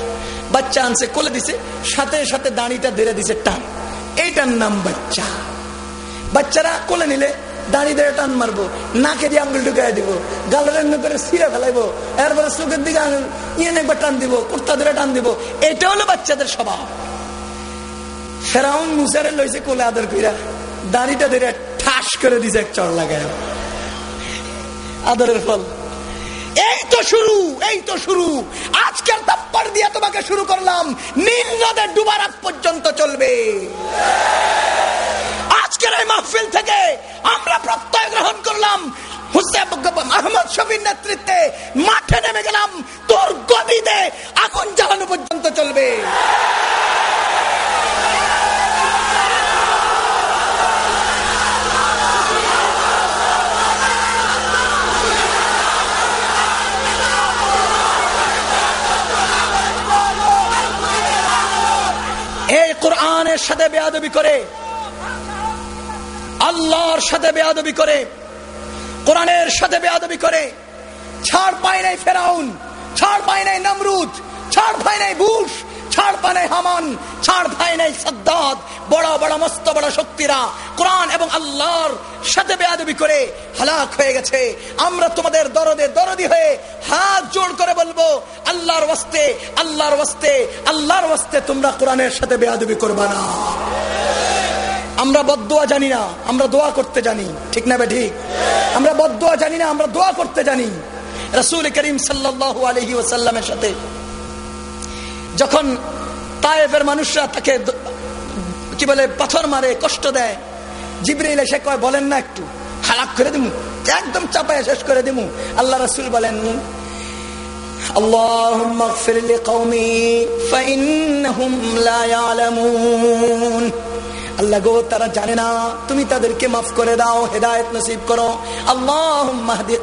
বাচ্চা আনছে, কোলে দিছে। সাথে সাথে দাঁড়িটা ধরে দিছে, টান। এইটার নাম বাচ্চা। বাচ্চারা কোলে নিলে দাঁড়িয়ে টান মারবো, নাকে দিয়ে আঙ্গুল ঢুকাই দিব গালের করে ছিঁড়ে ফেলাইবো, এরপরে চোখের দিকে আঙুল ইয়ে টান দিব, কুর্তা ধরে টান দিব, এটা হলো বাচ্চাদের স্বভাব। ফেরাউন মুসারে লইছে কোলে আদর কইরা, দাঁড়িটা ধরে ঠাস করে দিছে এক চড় লাগায় আদরের ফল। এই তো শুরু, এই তো শুরু। আজকের তাপ্পার দিয়ে তোমাকে শুরু করলাম, নীল নদের ডুবার পর্যন্ত চলবে। আজকের এই মাহফিল থেকে আমরা প্রত্যয় গ্রহণ করলাম। আহমদ শফির নেতৃত্বে মাঠে নেমে গেলাম। তোর গদিতে আগুন জ্বালানো পর্যন্ত চলবে। এই কোরআনের সাথে বেয়াদবি করে আল্লাহর সাথে বেয়াদবি করে, কোরআনের সাথে বেয়াদবি করে, ছাড় পায় নাই ফেরাউন, ছাড় পায় নাই নমরুদ, ছাড় পায় নাই বুশ, ছাড় পায় নাই হামান, ছাড় পায় নাই সাদ্দাত বড় বড় মস্ত বড় শক্তিরা। কোরআন এবং আল্লাহর সাথে বেয়াদবি করে হালাক হয়ে গেছে। আমরা তোমাদের দরদে দরদি হয়ে হাত জোড় করে বলব, আল্লাহর ওয়াস্তে আল্লাহর ওয়াস্তে আল্লাহর ওয়াস্তে তোমরা কোরআনের সাথে বেয়াদবি করবা না। আমরা বদোয়া জানি না আমরা দোয়া করতে জানি ঠিক না বে ঠিক আমরা বদোয়া জানি না আমরা দোয়া করতে জানি রসুল করিম সাল্লাহ আলহি ওসাল্লামের সাথে যখন তায়েফের মানুষরা তাকে দ- কি বলে পাথর মারে কষ্ট দেয় জিবরিল এসে কয় বলেন না একটু হালাক করে দিমু একদম চাপায় শেষ করে দিমু আল্লাহ রসুল বলেন اللهم اغفر لقومي فإنهم لا يعلمون আল্লাহ গো, তারা জানে না। তুমি তাদেরকে মাফ করে দাও, হেদায়ত নসিব করো। আল্লাহ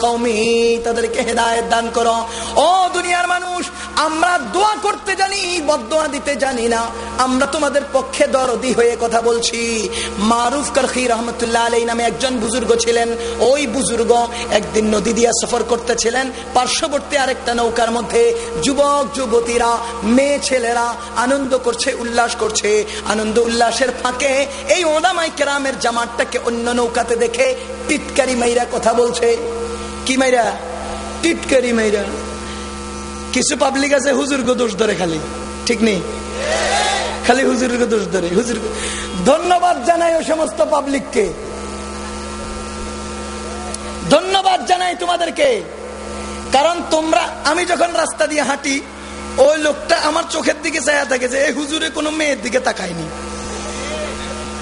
কৌমি তাদেরকে হেদায়ত দান করো। ও দুনিয়ার মানুষ, আমরা দোয়া করতে জানি বদোয়া দিতে জানি না। আমরা তোমাদের পক্ষে দরদি হয়ে কথা বলছি। মারুফ করখি রহমতুল্লাহ আলাই নামে একজন বুজুর্গ ছিলেন। ওই বুজুর্গ একদিন নদী দিয়া সফর করতেছিলেন। পার্শ্ববর্তী আরেকটা নৌকার মধ্যে যুবক, যুবতীরা, মেয়ে ছেলেরা আনন্দ করছে, উল্লাস করছে। আনন্দ উল্লাসের ফাঁকে এই ওলামাই কেরামের জামাতটাকে অন্য নৌকাতে দেখে টিটকারি মাইরা কথা বলছে। কি মাইরা? টিটকারি মাইরা। কিছু পাবলিক আছে হুজুরকে দোষ ধরে খালি। ঠিক নেই? খালি হুজুরকে দোষ ধরে। হুজুর ধন্যবাদ জানাই ও সমস্ত পাবলিককে ধন্যবাদ জানাই তোমাদেরকে। কারণ তোমরা আমি যখন রাস্তা দিয়ে হাঁটি, ওই লোকটা আমার চোখের দিকে চায়া থাকে যে এই হুজুরে কোনো মেয়ের দিকে তাকায়নি।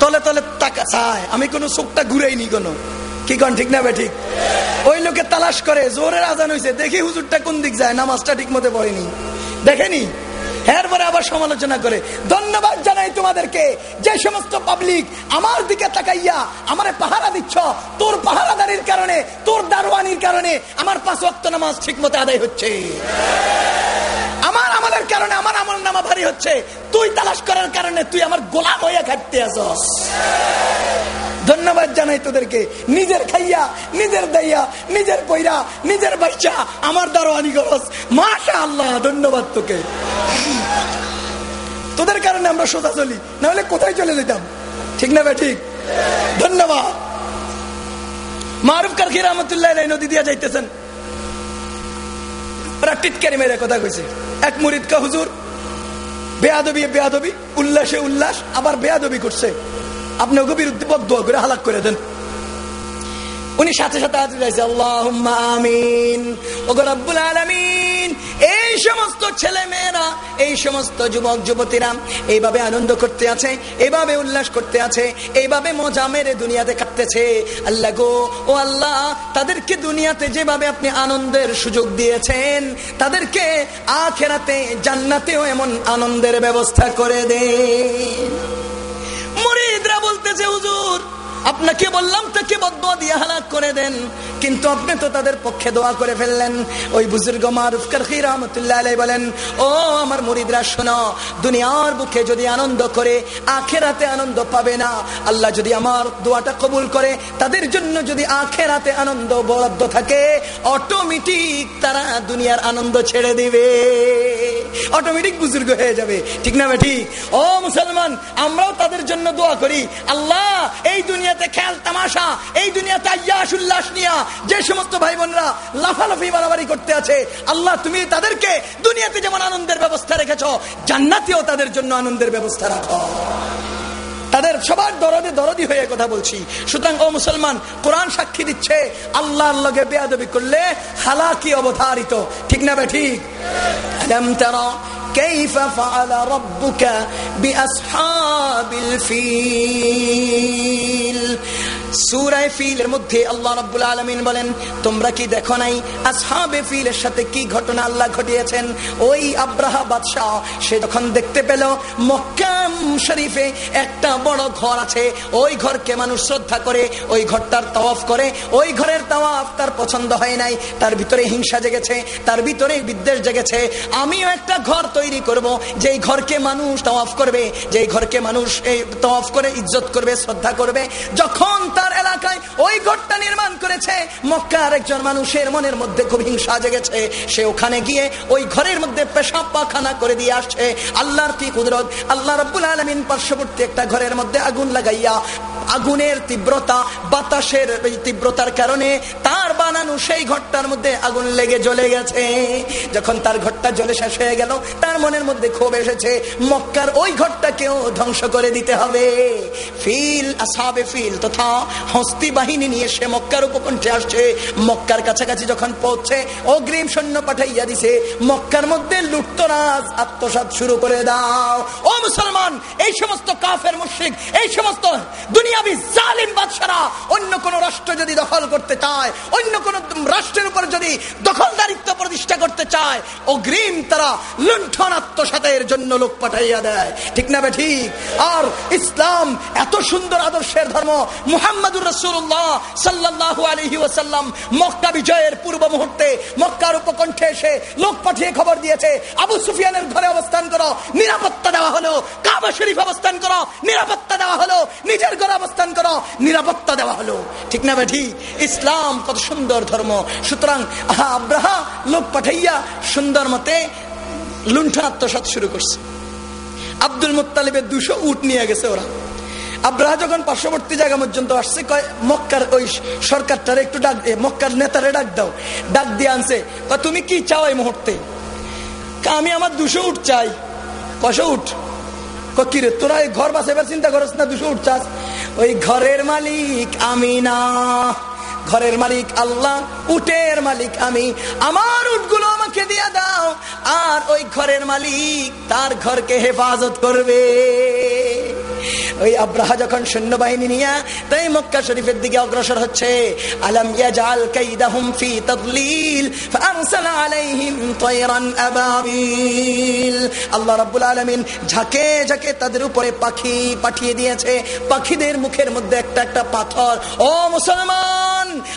তলে তলে তাকা চায় আমি কোনো চোখটা ঘুরাইনি কোনো। কি কন, ঠিক না ঠিক? ওই লোকে তালাশ করে, জোরের আজান হয়েছে দেখি হুজুরটা কোন দিক যায়, নামাজটা ঠিক মতো পড়েনি। দেখেনি? এরপরে আবার সমালোচনা করে, ধন্যবাদ জানাই তোমাদেরকে, যে সমস্ত পাবলিক আমার দিকে তাকাইয়া আমারে পাহারা দিচ্ছ, তোর পাহারাদারির কারণে, তোর দারোয়ানির কারণে আমার পাঁচ ওয়াক্ত নামাজ ঠিক মতো আদায় হচ্ছে। আমার আমাদের কারণে, আমার আমল নামা ভারী হচ্ছে। তুই তালাশ করার কারণে তুই আমার গোলাম হইয়া খাটতে আসস। ধন্যবাদ জানাই তোদেরকে। নিজের খাইয়া, নিজের দাইয়া, নিজের পয়রা নিজের বাচ্চা, আমার দারোয়ানি গরস। মাশা আল্লাহ ধন্যবাদ তোকে। তোদের কারণে আমরা সোজা চলি না হলে কোথায় চলে যেতাম? ঠিক না ভাই ঠিক? ধন্যবাদ। মারুফ কারখি রহমতুল্লাহ নদী দিয়া যাইতেছেন। ওরা টিটকারি মেরে কথা কইছে। এক মুরিদকা হুজুর, বেয়াদবি বেয়াদবি, উল্লাসে উল্লাস, আবার বেয়াদবি করছে। আপনি ওকে বিরুদ্ধে বদ করে হালাক করে দেন। উনি সাথে সাথে হাত দিয়েছে আল্লাহ আমিন। ওগো রব্বুল আলামিন, এই সমস্ত ছেলে মেয়েরা এই সমস্ত যুবক, যুবতীরা এইভাবে আনন্দ করতে আছে, এইভাবে উল্লাস করতে আছে, এইভাবে মজা মেরে দুনিয়াতে কাটতেছে। আল্লাহ গো, ও আল্লাহ, তাদেরকে দুনিয়াতে যেভাবে আপনি আনন্দের সুযোগ দিয়েছেন, তাদেরকে আখেরাতে জান্নাতেও এমন আনন্দের ব্যবস্থা করে দেন। মুরিদরা বলতেছে, হুজুর আপনাকে বললাম, তাকে বদুয়া দিয়ে হালাক করে দেন। কিন্তু আপনি তো তাদের পক্ষে দোয়া করে ফেললেন। ওই বুজুর্গ বলেন, ও আমার শোনো, দুনিয়ার বুকে যদি আনন্দ করে, আখেরাতে আনন্দ পাবে না। আল্লাহ যদি আমার দোয়াটা কবুল করে, তাদের জন্য যদি আখেরাতে আনন্দ বরাদ্দ থাকে, অটোমেটিক তারা দুনিয়ার আনন্দ ছেড়ে দিবে। অটোমেটিক বুজুর্গ হয়ে যাবে। ঠিক না ঠিক? ও মুসলমান, আমরাও তাদের জন্য দোয়া করি। আল্লাহ, এই দুনিয়াতে খেয়াল তামাশা, এই দুনিয়াতে আয়াস উল্লাস নিয়া যে সমস্ত ভাই বোনরা লাফালাফি বাড়াবাড়ি করতে আছে, আল্লাহ তুমি তাদেরকে দুনিয়াতে যেমন আনন্দের ব্যবস্থা রেখেছ, জান্নাতেও তাদের জন্য আনন্দের ব্যবস্থা রাখো। তাদের সবার দরদে দরদি হয়ে কথা বলছি। সুতরাং, ও মুসলমান, কোরআন সাক্ষী দিচ্ছে, আল্লাহর লগে বেয়াদবি করলে হালাকি অবধারিত। ঠিক না বে ঠিক? كيف فعل ربك بأصحاب الفيل؟ তার পছন্দ হয় নাই, তার ভিতরে হিংসা জেগেছে, তার ভিতরে বিদ্বেষ জেগেছে, আমিও একটা ঘর তৈরি করব, যেই ঘরকে মানুষ তাওয়াফ করবে, যেই ঘরকে মানুষ এই করে, ইজ্জত করবে, শ্রদ্ধা করবে, যখন তার এলাকায় ওই ঘরটা নির্মাণ করেছে। মক্কার একজন মানুষের মনের মধ্যে খুব হিংসা জেগেছে। সে ওখানে গিয়ে ওই ঘরের মধ্যে পেশাব পাখানা করে দিয়ে আসছে। আল্লাহর কি কুদরত? আল্লাহ রব্বুল আলমিন পার্শ্ববর্তী একটা ঘরের মধ্যে আগুন লাগাইয়া আগুনের তীব্রতা, বাতাসের তীব্রতার কারণে তার বানানো সেই ঘরটার মধ্যে আগুন লেগে জ্বলে গেছে। যখন তার ঘরটা জ্বলে শেষ হয়ে গেল, তার মনের মধ্যে ক্ষোভ এসেছে, মক্কার ওই ঘরটাকেও ধ্বংস করে দিতে হবে। ফিল আসাবে ফিল, তথা হস্তি বাহিনী নিয়ে সে মক্কার উপকণ্ঠে আসছে। মক্কার কাছাকাছি যখন পৌঁছে, অগ্রিম সৈন্য পাঠাইয়া দিছে। মক্কার মধ্যে লুটতরাজ আত্মসাত শুরু করে দাও। ও মুসলমান, এই সমস্ত কাফের মুশ্রিক, এই সমস্ত জালিম বাদশারা। অন্য কোন রাষ্ট্র যদি দখল করতে চায়, অন্য কোন রাষ্ট্রের উপর যদি দখলদারিত্ব প্রতিষ্ঠা করতে চায় তারা লুণ্ঠন আত্মসাতের জন্য লোক পাঠাইয়া দেয়। ঠিক না ঠিক? আর ইসলাম এত সুন্দর আদর্শের ধর্ম ওসাল্লাম মক্কা বিজয়ের পূর্ব মুহূর্তে মক্কার উপকণ্ঠে এসে লোক পাঠিয়ে খবর দিয়েছে, আবু সুফিয়ানের ঘরে অবস্থান করো, নিরাপত্তা দেওয়া হলো, কাবা শরীফ অবস্থান করো, নিরাপত্তা দেওয়া হলো, নিজের ঘরে অবস্থান করো, নিরাপত্তা দেওয়া হলো। ঠিক না বেঠি? ইসলাম কত সুন্দর ধর্ম। সুতরাং আব্রাহা, লোক পাঠাইয়া সুন্দর মতে লুণ্ঠন আত্মসাত শুরু করছে। আব্দুল মুতালিবের দুশো উট নিয়ে গেছে ওরা। আব্রাহা যখন পার্শ্ববর্তী জায়গা পর্যন্ত আসছে, কয়, মক্কার ওই সরকারটার একটু ডাক মক্কার নেতারে ডাক দাও। ডাক দিয়ে আনছে তুমি কি চাও এই মুহূর্তে? আমি আমার দুশো উঠ চাই। কশো উঠ কয়, কি রে তোরা এই ঘর বাসাইবার চিন্তা করস না দুশো উঠছাস ওই ঘরের মালিক আমি না। ঘরের মালিক আল্লাহ, উটের মালিক আমি। আমার উটগুলো আমাকে দিয়ে দাও, আর ওই ঘরের মালিক তার ঘরকে হেফাজত করবে। ওই আব্রাহা যখন সৈন্যবাহিনী নিয়ে তাই মক্কা শরীফের দিকে অগ্রসর হচ্ছে, আলম ইয়াজাল কাইদাহুম ফি তাদলিল ফারসাল আলাইহিম তায়রান আবাবিল। আল্লাহ রাব্বুল আলামিন ঝাঁকে ঝাঁকে তাদের উপরে পাখি পাঠিয়ে দিয়েছে। পাখিদের মুখের মধ্যে একটা একটা পাথর। ও মুসলমান!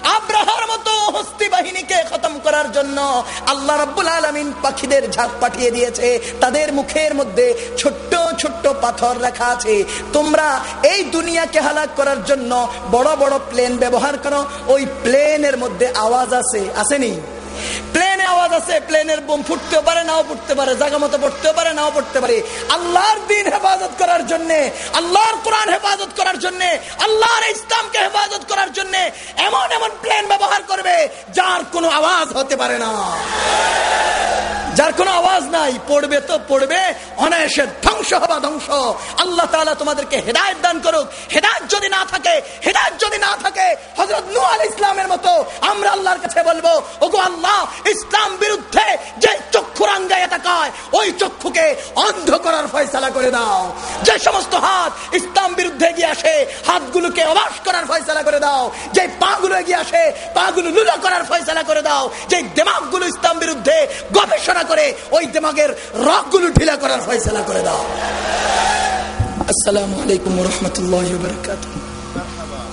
আব্রাহার মতো হস্তি বাহিনীকে খতম করার জন্য আল্লাহ রব্বুল আলমিন পাখিদের ঝাঁক পাঠিয়ে দিয়েছে। তাদের মুখের মধ্যে ছোট্ট ছোট্ট পাথর রাখা আছে। তোমরা এই দুনিয়াকে হালাক করার জন্য বড় বড় প্লেন ব্যবহার করো। ওই প্লেনের মধ্যে আওয়াজ আছে। আসেনি? প্লেনে আওয়াজ আছে প্লেনের বোম ফুটতেও পারে, নাও ফুটতে পারে জায়গা মতো পড়তেও পারে, নাও পড়তে পারে। আল্লাহর দিন হেফাজত করার জন্য, আল্লাহর কোরআন হেফাজত করার জন্য, আল্লাহর ইসলামকে হেফাজত করার জন্য এমন এমন প্লেন ব্যবহার করবে যার কোনো আওয়াজ হতে পারে না। যার কোনো আওয়াজ নাই, পড়বে তো পড়বে, অনায়াসে ধ্বংস হবা ধ্বংস। আল্লাহ তাআলা তোমাদেরকে হেদায়ত দান করুক। হেদায়ত যদি না থাকে, হেদায়ত যদি না থাকে হজরত নূহ আলাইহিস ইসলামের মতো আমরা আল্লাহর কাছে বলব, ওগো আল্লাহ ইসলাম বিরুদ্ধে যে চক্ষু রাঙ্গায় তাকায় ওই চক্ষুকে অন্ধ করার ফয়সালা করে দাও। যে সমস্ত হাত ইসলাম বিরুদ্ধে এগিয়ে আসে, হাতগুলোকে অবাস করার ফয়সালা করে দাও। যে পাগুলো এগিয়ে আসে, পাগুলো লুলা করার ফয়সালা করে দাও। যে দেমাগগুলো ইসলাম বিরুদ্ধে গবেষণা করে, ওই দেমাগের রকগুলো ঢিলা করার ফয়সালা করে দাও। আসসালামু আলাইকুম রহমতুল্লাহ বারকাতুহ।